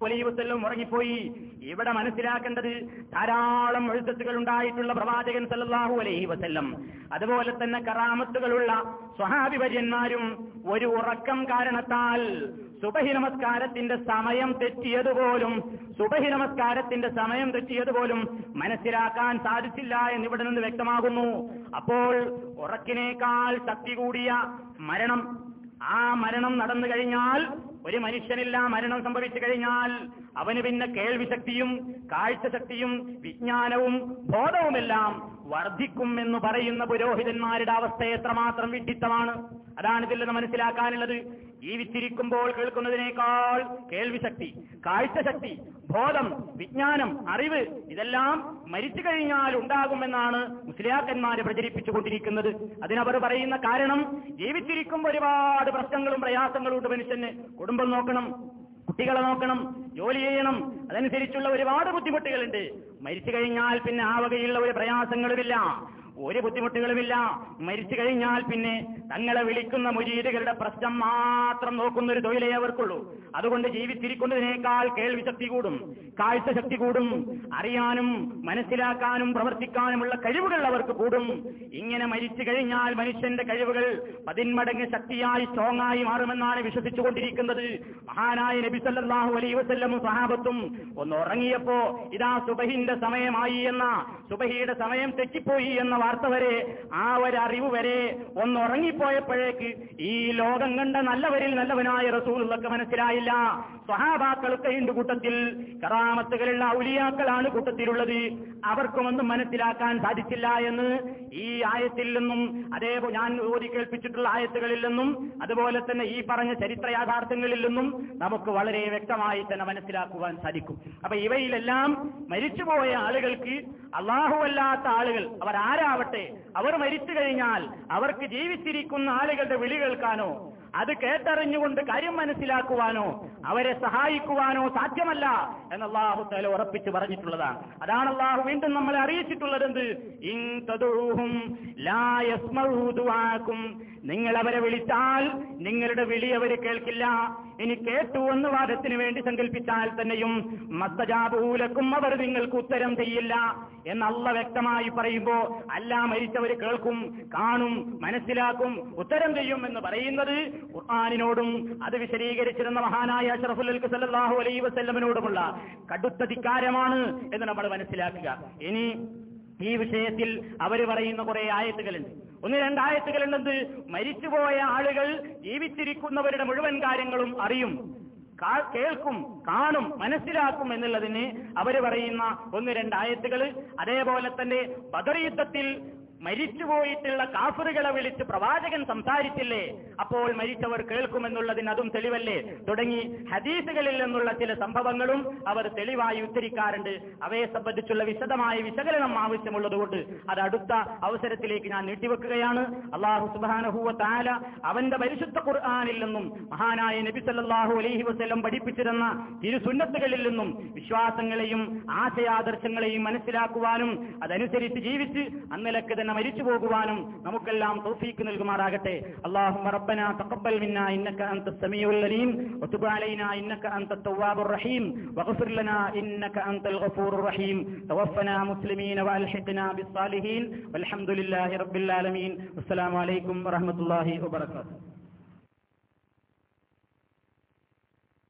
ഒലീവത്തെല്ലാം ഉറങ്ങിപ്പോയി. ഇവിടെ മനസ്സിലാക്കേണ്ടത് ധാരാളം എഴുത്തുകൾ ഉണ്ടായിട്ടുള്ള പ്രവാചകൻ സല്ലാഹു അലൈഹി വസല്ലം. അതുപോലെ തന്നെ കറാമത്തുകളുള്ള സ്വഹാഭിപര്യന്മാരും ഒരു ഉറക്കം കാരണത്താൽ സുബഹി നമസ്കാരത്തിന്റെ സമയം തെറ്റിയതുപോലും സുബഹി നമസ്കാരത്തിന്റെ സമയം തെറ്റിയതുപോലും മനസ്സിലാക്കാൻ സാധിച്ചില്ല എന്നിവിടെ നിന്ന് വ്യക്തമാകുന്നു. അപ്പോൾ ഉറക്കിനേക്കാൾ ശക്തി കൂടിയ മരണം ആ മരണം നടന്നു കഴിഞ്ഞാൽ ഒരു മനുഷ്യനില്ല മരണം സംഭവിച്ചു കഴിഞ്ഞാൽ അവന് പിന്നെ കേൾവി ശക്തിയും കാഴ്ചശക്തിയും വിജ്ഞാനവും ബോധവുമെല്ലാം വർദ്ധിക്കും എന്ന് പറയുന്ന പുരോഹിതന്മാരുടെ അവസ്ഥ എത്രമാത്രം വിഡിത്തമാണ് അതാണ് ഇതിൽ നിന്ന് മനസ്സിലാക്കാനുള്ളത്. ജീവിച്ചിരിക്കുമ്പോൾ കേൾക്കുന്നതിനേക്കാൾ കേൾവിശക്തി കാഴ്ചശക്തി ബോധം വിജ്ഞാനം അറിവ് ഇതെല്ലാം മരിച്ചു കഴിഞ്ഞാൽ ഉണ്ടാകുമെന്നാണ് മുസ്ലിയാക്കന്മാര് പ്രചരിപ്പിച്ചുകൊണ്ടിരിക്കുന്നത്. അതിനവർ പറയുന്ന കാരണം ജീവിച്ചിരിക്കുമ്പോൾ ഒരുപാട് പ്രശ്നങ്ങളും പ്രയാസങ്ങളും ഉണ്ട് മനുഷ്യന്. കുടുംബം നോക്കണം. കുട്ടികളെ നോക്കണം ജോലി ചെയ്യണം അതനുസരിച്ചുള്ള ഒരുപാട് ബുദ്ധിമുട്ടുകളുണ്ട്. മരിച്ചു കഴിഞ്ഞാൽ പിന്നെ ആ വകയുള്ള ഒരു പ്രയാസങ്ങളുമില്ല. ഒരു ബുദ്ധിമുട്ടുകളുമില്ല. മരിച്ചു കഴിഞ്ഞാൽ പിന്നെ തങ്ങളെ വിളിക്കുന്ന മുരീദുകളുടെ പ്രശ്നം മാത്രം നോക്കുന്ന ഒരു തൊഴിലേ അവർക്കുള്ളൂ. അതുകൊണ്ട് ജീവിച്ചിരിക്കുന്നതിനേക്കാൾ കേൾവി ശക്തി കൂടും കാഴ്ച ശക്തി കൂടും അറിയാനും മനസ്സിലാക്കാനും പ്രവർത്തിക്കാനുമുള്ള കഴിവുകൾ അവർക്ക് കൂടും. ഇങ്ങനെ മരിച്ചു കഴിഞ്ഞാൽ മനുഷ്യന്റെ കഴിവുകൾ പതിന്മടങ്ങ് ശക്തിയായി സ്ട്രോങ് ആയി മാറുമെന്നാണ് വിശ്വസിച്ചുകൊണ്ടിരിക്കുന്നത്. മഹാനായ നബി സല്ലല്ലാഹു അലൈഹി വസല്ലമും സഹാബത്തും ഒന്ന് ഉറങ്ങിയപ്പോ ഇതാ സുബഹിന്റെ സമയമായി എന്ന സുബഹിയുടെ സമയം തെറ്റിപ്പോയി എന്ന വാർത്ത വരെ ആ അറിവ് വരെ ഒന്ന് ഉറങ്ങിപ്പോയപ്പോഴേക്ക് ഈ ലോകം കണ്ട നല്ലവരിൽ നല്ലവനായ റസൂലൊക്കെ മനസ്സിലായില്ല. സ്വഹാബാക്കളൊക്കെ ഉണ്ട് കൂട്ടത്തിൽ കറാമത്തുകളുള്ള ഔലിയാക്കളാണ് കൂട്ടത്തിലുള്ളത്. അവർക്കുമൊന്നും മനസ്സിലാക്കാൻ സാധിച്ചില്ല എന്ന് ഈ ആയത്തിൽ നിന്നും അതേ ഞാൻ ഓതി കേൾപ്പിച്ചിട്ടുള്ള ആയത്തുകളിൽ നിന്നും അതുപോലെ തന്നെ ഈ പറഞ്ഞ ചരിത്ര യാഥാർത്ഥ്യങ്ങളിൽ നിന്നും നമുക്ക് വളരെ വ്യക്തമായി തന്നെ മനസ്സിലാക്കുവാൻ സാധിക്കും. അപ്പൊ ഇവയിലെല്ലാം മരിച്ചുപോയ ആളുകൾക്ക് അള്ളാഹുവല്ലാത്ത ആളുകൾ അവർ ആരാവട്ടെ അവർ മരിച്ചു കഴിഞ്ഞാൽ അവർക്ക് ജീവിച്ചിരിക്കുന്ന ആളുകളുടെ വിളി കേൾക്കാനോ അത് കേട്ടറിഞ്ഞുകൊണ്ട് കാര്യം മനസ്സിലാക്കുവാനോ അവരെ സഹായിക്കുവാനോ സാധ്യമല്ല എന്ന് അള്ളാഹു തല ഉറപ്പിച്ച് പറഞ്ഞിട്ടുള്ളതാണ്. അതാണ് അള്ളാഹു വീണ്ടും നമ്മളെ അറിയിച്ചിട്ടുള്ളത് എന്ത് നിങ്ങൾ അവരെ വിളിച്ചാൽ നിങ്ങളുടെ വിളി അവർ കേൾക്കില്ല. ഇനി കേട്ടു എന്ന് വാദത്തിന് വേണ്ടി സങ്കല്പിച്ചാൽ തന്നെയും മസ്തജാബൂലക്കും അവർ നിങ്ങൾക്ക് ഉത്തരം ചെയ്യില്ല എന്നല്ല വ്യക്തമായി പറയുമ്പോ അല്ല മരിച്ചവർ കേൾക്കും കാണും മനസ്സിലാക്കും ഉത്തരം ചെയ്യും എന്ന് പറയുന്നത് ഖുർആാനിനോടും അത് വിശദീകരിച്ചിരുന്ന മഹാനായ അഷ്റഫുൽ സല്ലാഹു അലൈഹി വസ്ല്ലമിനോടുമുള്ള കടുത്ത ധിക്കാരമാണ് എന്ന് നമ്മൾ മനസ്സിലാക്കുക. ഇനി ഈ വിഷയത്തിൽ അവർ പറയുന്ന കുറെ ആയത്തുകളുണ്ട്. ഒന്ന് രണ്ടായത്തുകളുണ്ടെന്ന് മരിച്ചുപോയ ആളുകൾ ജീവിച്ചിരിക്കുന്നവരുടെ മുഴുവൻ കാര്യങ്ങളും അറിയും. കേൾക്കും കാണും മനസ്സിലാക്കും എന്നുള്ളതിന് അവർ പറയുന്ന ഒന്ന് രണ്ടായത്തുകൾ. അതേപോലെ തന്നെ ബദർ യുദ്ധത്തിൽ മരിച്ചുപോയിട്ടുള്ള കാഫറുകളെ വിളിച്ച് പ്രവാചകൻ സംസാരിച്ചില്ലേ? അപ്പോൾ മരിച്ചവർ കേൾക്കുമെന്നുള്ളതിന് അതും തെളിവല്ലേ? തുടങ്ങി ഹദീസുകളിൽ നിന്നുള്ള ചില സംഭവങ്ങളും അവർ തെളിവായി ഉദ്ധരിക്കാറുണ്ട്. അവയെ സംബന്ധിച്ചുള്ള വിശദമായ വിശകലനം ആവശ്യമുള്ളതുകൊണ്ട് അത് അടുത്ത അവസരത്തിലേക്ക് ഞാൻ നീട്ടിവെക്കുകയാണ്. അള്ളാഹു സുബാനഹുവ താല അവന്റെ പരിശുദ്ധ ഖുർആാനിൽ നിന്നും മഹാനായ നബി സല്ലാഹു അലൈഹി വസല്ലം പഠിപ്പിച്ചിരുന്ന തിരുസുന്നത്തുകളിൽ നിന്നും വിശ്വാസങ്ങളെയും ആശയാദർശങ്ങളെയും മനസ്സിലാക്കുവാനും അതനുസരിച്ച് ജീവിച്ച് അന്നിലക്ക് തന്നെ മരിച്ചു പോകുവാനും നമുക്കെല്ലാം തൗഫീക്ക് നൽകുമാറാകട്ടെ اللهم ربنا تقبل منا انك انت السميع العليم وتب علينا انك انت التواب الرحيم واغفر لنا انك انت الغفور الرحيم توفنا مسلمين والحقنا بالصالحين والحمد لله رب العالمين والسلام عليكم ورحمه الله وبركاته